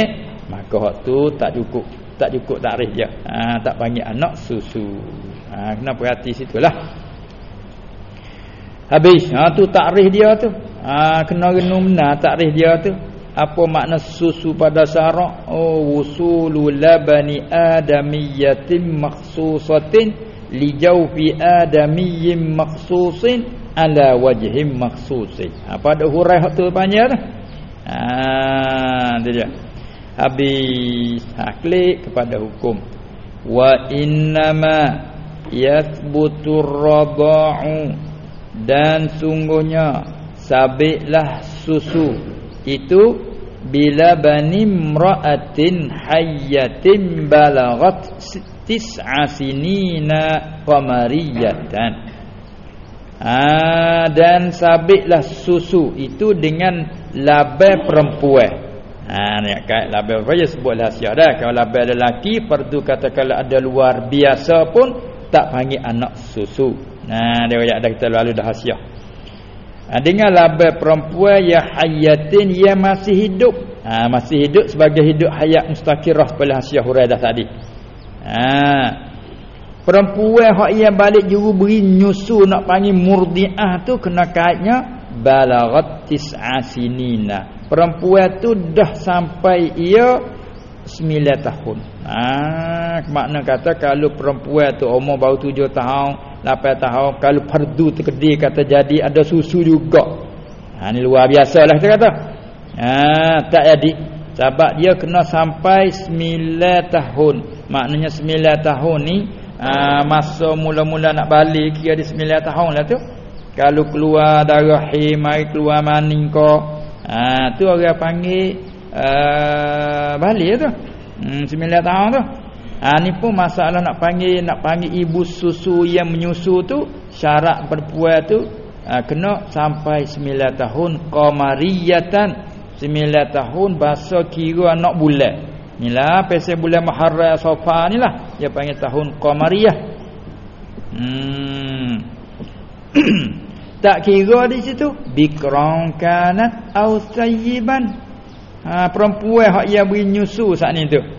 maka hak tu tak cukup tak cukup takrif dia. Ha tak panggil anak susu. Ha kena perhati situlah. Habis ha tu takrif dia tu ha, kena renung benar takrif dia tu. Apa makna susu pada syarak? Oh wusulu labani adamiyatin makhsusatin li jawfi adamiyyin makhsusin ala wajhim makhsusin ha, pada huraih tu panjang tu. Ha tu dia. Habis ha, klik kepada hukum. Wa innama yathbutur radha'u dan sungguhnya sabiklah susu. Itu bila bani mra'atin hayyatin balaghat tis'a sinina qamariyatan ah dan sabiklah susu itu dengan labai perempuan. Ha ni kait labai perempuan sebutlah sia dah. Kalau labai lelaki perlu kata kalau ada luar biasa pun tak panggil anak susu. Nah dia ayat dah kita lalu dah hasiah ha, dengan label perempuan yang hayatin yang masih hidup. Ha, masih hidup sebagai hidup hayat mustaqirah pada hasiah huraidah tadi. Ha, perempuan hak yang balik juru beri nyusu nak panggil murdiah tu kena kaitnya balaghat tis'a sinina. Perempuan tu dah sampai ia 9 tahun. Ha, makna kata kalau perempuan tu umur baru 7 tahun 8 tahun kalau fardu terkedi kata jadi ada susu juga. Ha ni luar biasalah kita kata. Ha tak jadi. Sebab dia kena sampai 9 tahun. Maknanya 9 tahun ni ha, masa mula-mula nak balik kira di 9 tahun lah tu. Kalau keluar darah rahim mai keluar mani ko ha tu orang panggil uh, balik tu. Hmm, 9 tahun tu Ha ni pun masalah nak panggil nak panggil ibu susu yang menyusu tu syarat perempuan tu ha, kena sampai 9 tahun qamariyatan 9 tahun bahasa kira anak bulan. Inilah pasal bulan Muharram Safar ni lah dia panggil tahun qamariyah. Hmm. [clears throat] tak kira di situ bikran kanat au sayyiban. Ha perempuan hak yang beri nyusu saat ni tu.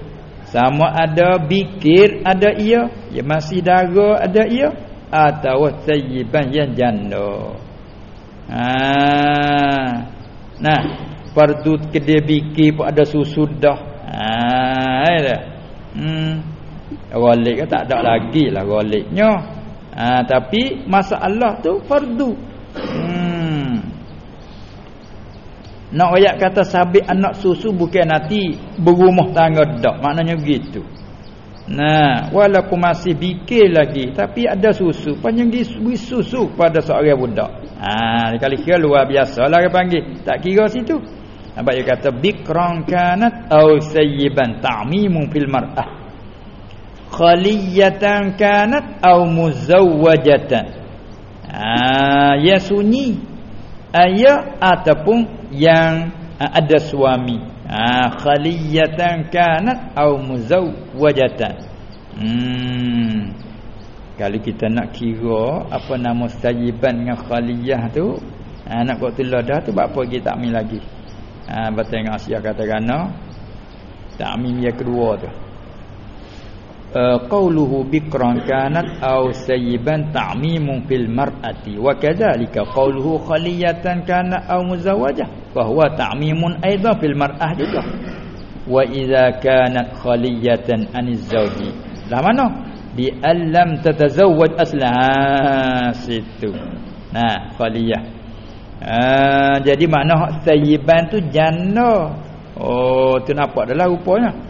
Sama ada bikir ada ia, ya masih dara ada ia atau sayyiban yang janda. Ha. Nah, fardu kedai bikir pun ada susu dah. Ha, ada. Hmm. Galik kan tak ada lagi lah galiknya. Ha, tapi masalah tu fardu. Nak ayat kata sabit anak susu bukan nanti berumah tangga dak. Maknanya begitu. Nah, walaupun masih bikir lagi tapi ada susu, panjang diberi susu pada seorang budak. Ha, kali kira luar biasa lah dia panggil. Tak kira situ. Apa dia kata bikran kanat au sayyiban ta'mimun fil mar'ah. Khaliyatan kanat au muzawwajatan. Ah, ya sunyi. Ayah ataupun yang uh, ada suami. Ha khaliyatan kanat au muzawwajatan. Hmm. Kalau kita nak kira apa nama sajiban dengan khaliyah tu ha, nak buat tulah dah tu apa kita takmin lagi? Ha betul dengan asyik kata kana takmin yang kedua tu qawluhu bikran kanat aw sayyiban ta'mimun fil mar'ati. Wa kadzalika qawluhu khaliyatan kana aw muzawwajah. Fa huwa ta'mimun aidan fil mar'ah juga. Wa idza kanat khaliyatan aniz zawji. Lah mana? Bi allam tatazawwaj aslah situ. Nah khaliyah. Ah jadi makna sayyiban tu jannah. Oh tu nampak dah lah rupanya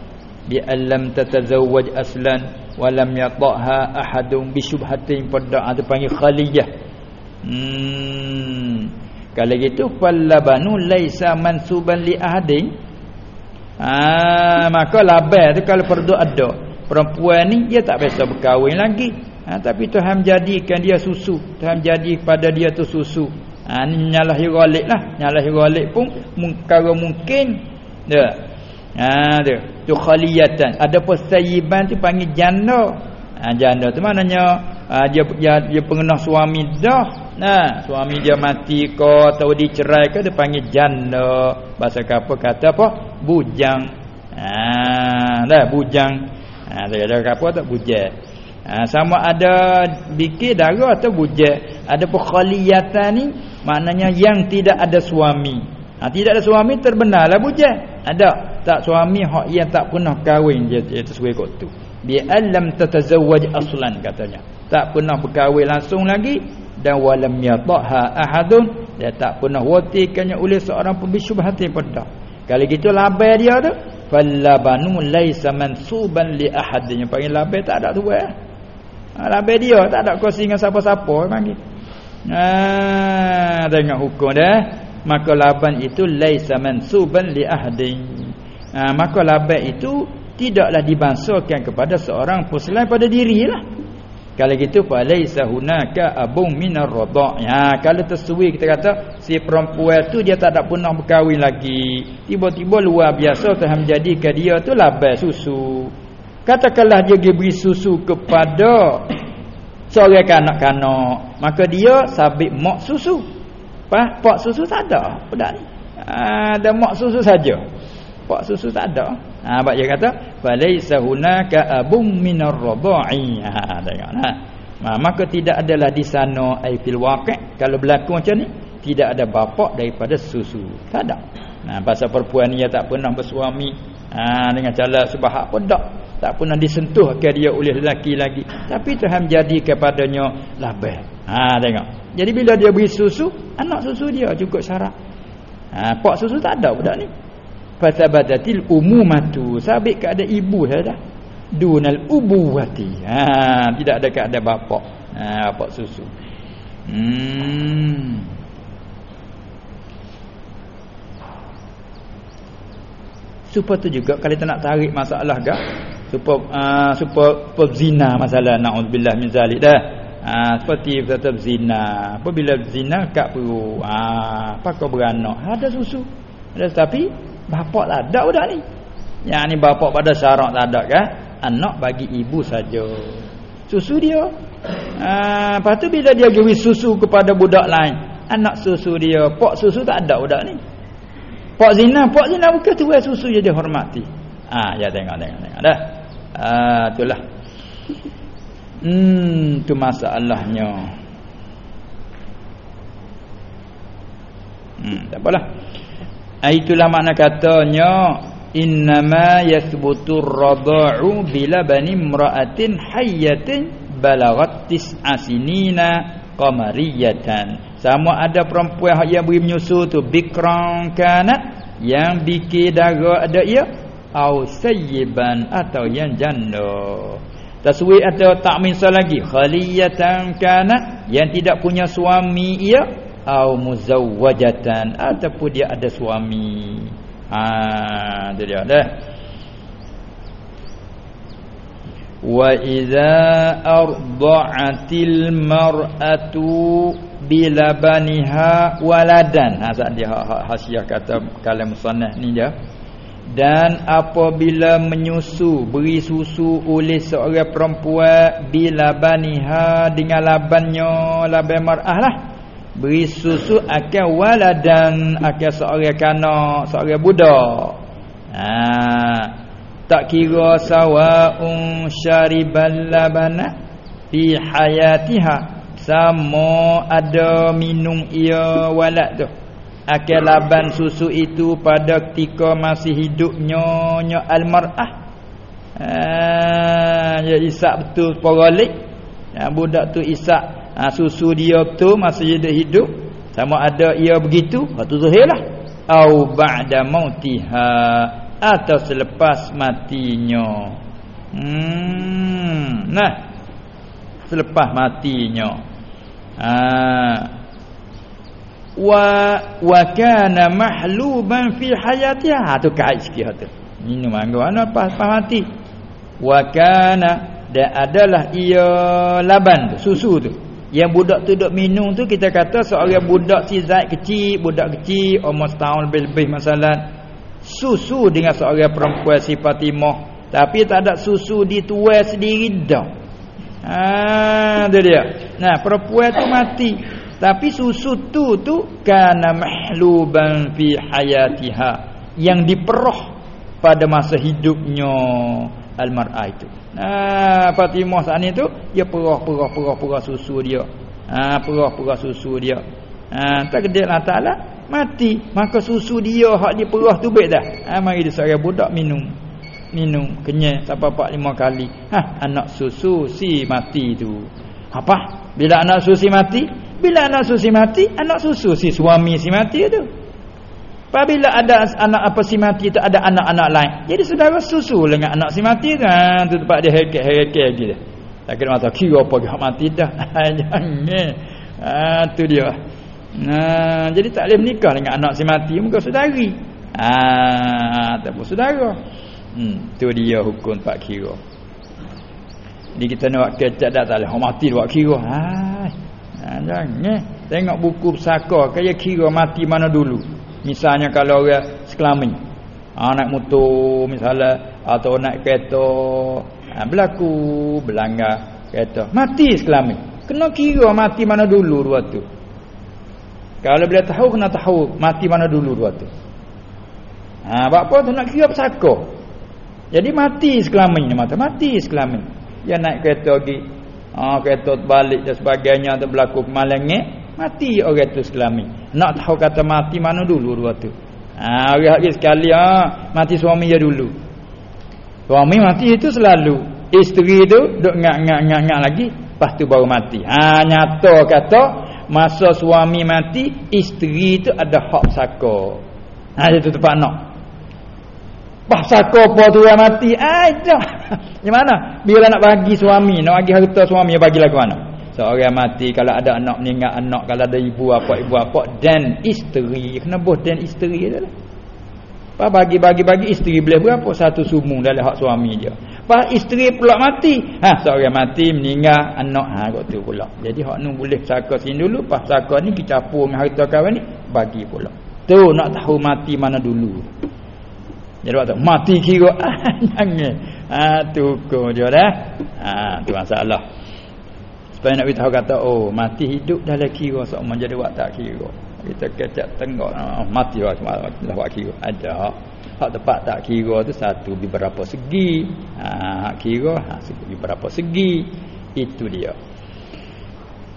bi allam tatazawwaj aslan walam yataha ahadun bi syubhatin pada ada panggil khaliyah hmm. Kalau gitu fallabanu laisa mansuban li ahadin. Ha, maka label tu kalau perdu ada. Perempuan ni dia tak biasa berkahwin lagi. Ha, tapi Tuhan jadikan dia susu. Tuhan jadi pada dia tu susu. Ha, ni nyalahi ghalib lah. Nyalahi ghalib pun kalau mungkin. Dia ha, dia tu khaliyatan ada persayiban tu panggil janda ha, janda tu maknanya ha, dia, dia, dia pengenah suami dah Nah, suami dia mati ke atau dicerai ke dia panggil janda. Bahasa apa kata apa? Bujang. Ha, dah bujang. Ha, dia ada apa tak bujang. Ha, sama ada bikir darah atau bujang. Ada pekhaliyatan ni maknanya yang tidak ada suami. Ha, tidak ada suami terbenarlah bujang. Ada tak suami hak yang tak pernah kahwin dia dia sesuai kot tu. Bi alam tatazawwaj aslan katanya. Tak pernah berkahwin langsung lagi dan walam yataha ahadun dia tak pernah watikannya oleh seorang pembisyubhat yang pada kalau gitu labai dia tu fallabanu laisa mansuban li ahadin yang panggil labai tak ada tu eh ha, labai dia tak ada kursi dengan siapa-siapa panggil ha tengok hukum dah maka laban itu laisa mansuban li ahadin ha, maka labai itu tidaklah dibangsakan kepada seorang pun selain pada dirilah kalau gitu falaisa hunaka abung minar radha. Ya, kalau tersuwi kita kata si perempuan tu dia tak ada pernah berkahwin lagi. Tiba-tiba luar biasa Tuhan menjadikan dia tu labai susu. Katakanlah dia beri susu kepada seorang kanak-kanak, maka dia sabit mak susu. Pak, pak susu tak ada budak ni. Ah, ada mak susu saja. Pak susu tak ada. Ha apa dia kata? Falaisa hunaka abum minar radha'i. Ha tengok nah. Ha, maka tidak adalah di sana ai fil kalau berlaku macam ni tidak ada bapa daripada susu. Tak ada. Nah pasal perempuan dia tak pernah bersuami. Ha dengan cara sebab pun tak tak pernah disentuh ke dia oleh lelaki lagi. Tapi Tuhan jadi kepadanya labah. Ha tengok. Jadi bila dia beri susu, anak susu dia cukup syarat. Ha pak susu tak ada budak ni. Fasabatatil umumatu. Sabit keadaan ibu saja dunal ubuwati. Ha tidak ada keadaan bapa. Ha bapa susu. Hmm. Supaya tu juga kalau kita nak tarik masalah gak supaya uh, supaya pezina masalah naudzubillah min zalik dah uh, seperti kata zina apabila zina kat perlu ah uh, apa kau beranak ada susu ada tapi Bapak tak ada budak ni. Yang ni bapak pada syarat tak ada kan? Anak bagi ibu saja. Susu dia. Ha, lepas tu bila dia beri susu kepada budak lain, anak susu dia, pak susu tak ada budak ni. Pak zina, pak zina bukan tu susu je dia hormati. Ah, ha, ya tengok tengok tengok dah. Ah, itulah. Hmm, tu masalahnya. Hmm, tak apalah. Ah, itulah makna katanya innama yathbutur radha'u bila bani imra'atin hayyatin balaghat tis'a sinina qamariyatan sama ada perempuan yang beri menyusu tu bikran kana yang bikin darah ada ia au sayyiban atau yang janda taswi atau tak misal lagi khaliyatan kana yang tidak punya suami ia au muzawwajatan ataupun dia ada suami. Ha itu dia dah. Wa idza arda'atil mar'atu bilabaniha waladan. Ha dia hasiah kata kalam musannah ni dia. Dan apabila menyusu beri susu oleh seorang perempuan bilabaniha dengan labannya laban mar'ah lah beri susu akan waladan akan seorang kanak seorang budak. Ha. Tak kira sawaun syaribal labana fi hayatiha. Sama ada minum ia walad tu akan laban susu itu pada ketika masih hidupnya nya almarah. Ah ya isak betul poralik ya, budak tu isak. Ha, susu dia tu masih hidup hidup. Sama ada ia begitu. Waktu zahirlah au ba'da mautiha. Atau selepas matinya. Hmm nah. Selepas matinya. Ah wa wa kana mahluban fi hayatiha. Ha, tu kait sikit tu minum anggo ana pas pas mati? Wa kana dan adalah ia laban tu susu tu. Yang budak tu duk minum tu kita kata seorang budak si Zaid kecil budak kecil umur setahun lebih-lebih masalah. Susu dengan seorang perempuan si Fatimah tapi tak ada susu dituai sendiri dah. Ha tu dia. Nah perempuan tu mati tapi susu tu tu kana mahluban fi hayatiha yang diperah pada masa hidupnya almar'ah itu. Ha Fatimah saat ni tu dia perah-perah perah-perah susu dia. Ha perah-perah susu dia. Ha takdir Allah Taala mati maka susu dia hak diperah tu baik dah. Ha mari dia seorang budak minum. Minum kenyang sampai 4 5 kali. Ha anak susu si mati tu. Apa? Bila anak susu si mati, bila anak susu mati, anak susu si suami si mati tu. Apabila ada anak apa si mati tu ada anak-anak lain. Jadi saudara susu dengan anak si mati tu. Ha, tu tempat dia hekek-hekek lagi dah. Tak kira masa kira apa dia mati dah. [laughs] Jangan. Ha, tu dia. Nah, jadi tak boleh menikah dengan anak si mati muka saudari. Ah, tak apa saudara. Hmm, tu dia hukum tak kira. Ni kita nak kecak dah tak boleh. Mati buat kira. Ha. Ha, jangan eh. Tengok buku pesaka kaya kira mati mana dulu. Misalnya kalau orang sekelamin. Ha, naik motor misalnya atau naik kereta ha, berlaku belanggar kereta. Mati sekelamin. Kena kira mati mana dulu dua tu. Kalau bila tahu kena tahu mati mana dulu dua tu. Ha, apa tu nak kira pesaka. Jadi mati sekelamin mati sekelamin. Dia naik kereta pergi ha, kereta balik dan sebagainya tu berlaku kemalangan mati orang tu selami nak tahu kata mati mana dulu dua tu? Ha, orang lagi sekali ha, mati suami dia dulu. Suami mati itu selalu. Isteri tu duk ngak-ngak-ngak lagi lepas tu baru mati. Ha, nyata kata masa suami mati isteri tu ada hak saka ha, itu tempat nak Pasal apa tu yang mati? Aja. Di mana? Bila nak bagi suami, nak bagi harta suami, bagilah ke mana? Seorang mati kalau ada anak meninggal anak, kalau ada ibu apa ibu apa dan isteri, kena bos dan isteri adalah. Apa bagi-bagi bagi isteri boleh berapa? Satu sumung dalam hak suami dia. Pas isteri pula mati. Ha, seorang mati meninggal anak ha kok tu pula. Jadi hak nu boleh saka sini dulu, pas saka ni dicampur dengan harta kawan ni bagi pula. Tu nak tahu mati mana dulu. Jadi waktu mati kira [laughs] jangan. Ah tu hukum dia dah. Ah tu masalah. Supaya nak tahu kata oh mati hidup dah lah kira sok menjadi wak tak kira. Kita kecak tengok ah, mati lah dah wak kira. Ada hak tempat tak kira tu satu di berapa segi. Ah kira ha di segi. Itu dia.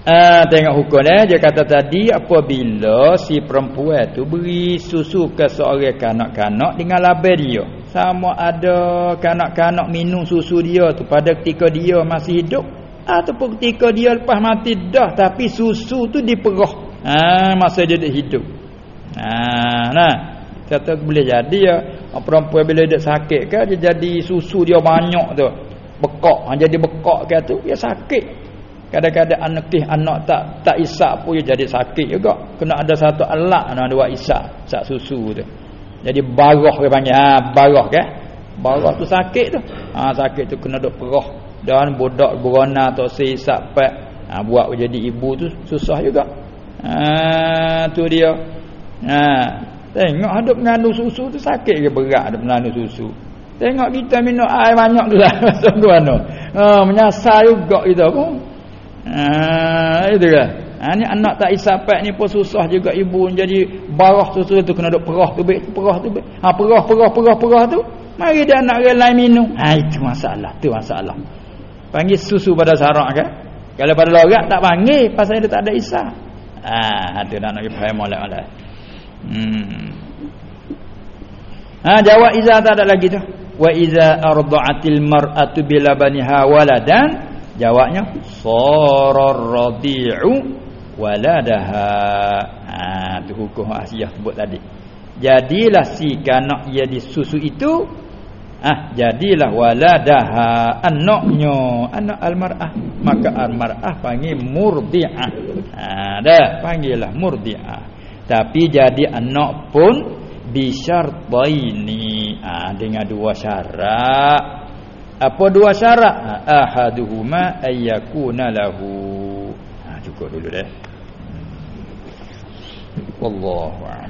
Ah tengok hukum eh. Dia kata tadi apabila si perempuan tu beri susu ke seorang kanak-kanak dengan label dia. Sama ada kanak-kanak minum susu dia tu pada ketika dia masih hidup. Ataupun ketika dia lepas mati dah tapi susu tu diperah. Ah masa dia hidup. Ah nah. Kata boleh jadi ya. Perempuan bila dia sakit ke dia jadi susu dia banyak tu. Bekak ha, jadi bekak ke tu dia sakit Kadang-kadang anak tih anak tak tak isak pun jadi sakit juga. Kena ada satu alat nak dua isak, isak susu tu. Jadi barah dia panggil. Ha, barah ke? Barah tu sakit tu. Ha, sakit tu kena duk perah. Dan budak berona atau si isak pak. Ha, buat jadi ibu tu susah juga. Ha, tu dia. Ha, tengok hidup mengandung susu tu sakit ke berat hidup mengandung susu. Tengok kita minum air banyak tu lah. [laughs] Ha, menyasar juga kita pun. Ah itu kan. Ha ni anak tak isapat ni pun susah juga ibu jadi barah susu tu kena duk perah tu baik perah tu baik. Ha perah perah perah perah tu mari dia anak orang lain minum. Ha itu masalah, tu masalah. Panggil susu pada sarak kan? Kalau pada lorak tak panggil pasal dia tak ada isa. Ha tu nak nak faham molek-molek. hmm ha jawab iza tak ada lagi tu wa iza arda'atil mar'atu bila baniha waladan jawabnya sarar radi'u waladaha. Ha tu hukum Asia sebut tadi. Jadilah si kanak ia disusu itu ah jadilah waladaha anaknya anak almar'ah. Maka almar'ah panggil murdi'ah. Ha dah panggillah murdi'ah. Tapi jadi anak pun bisyartaini. Ha, dengan dua syarat apa dua syarat? Ha, ahaduhuma ayyakuna lahu. Ha, cukup dulu deh. Wallahu a'lam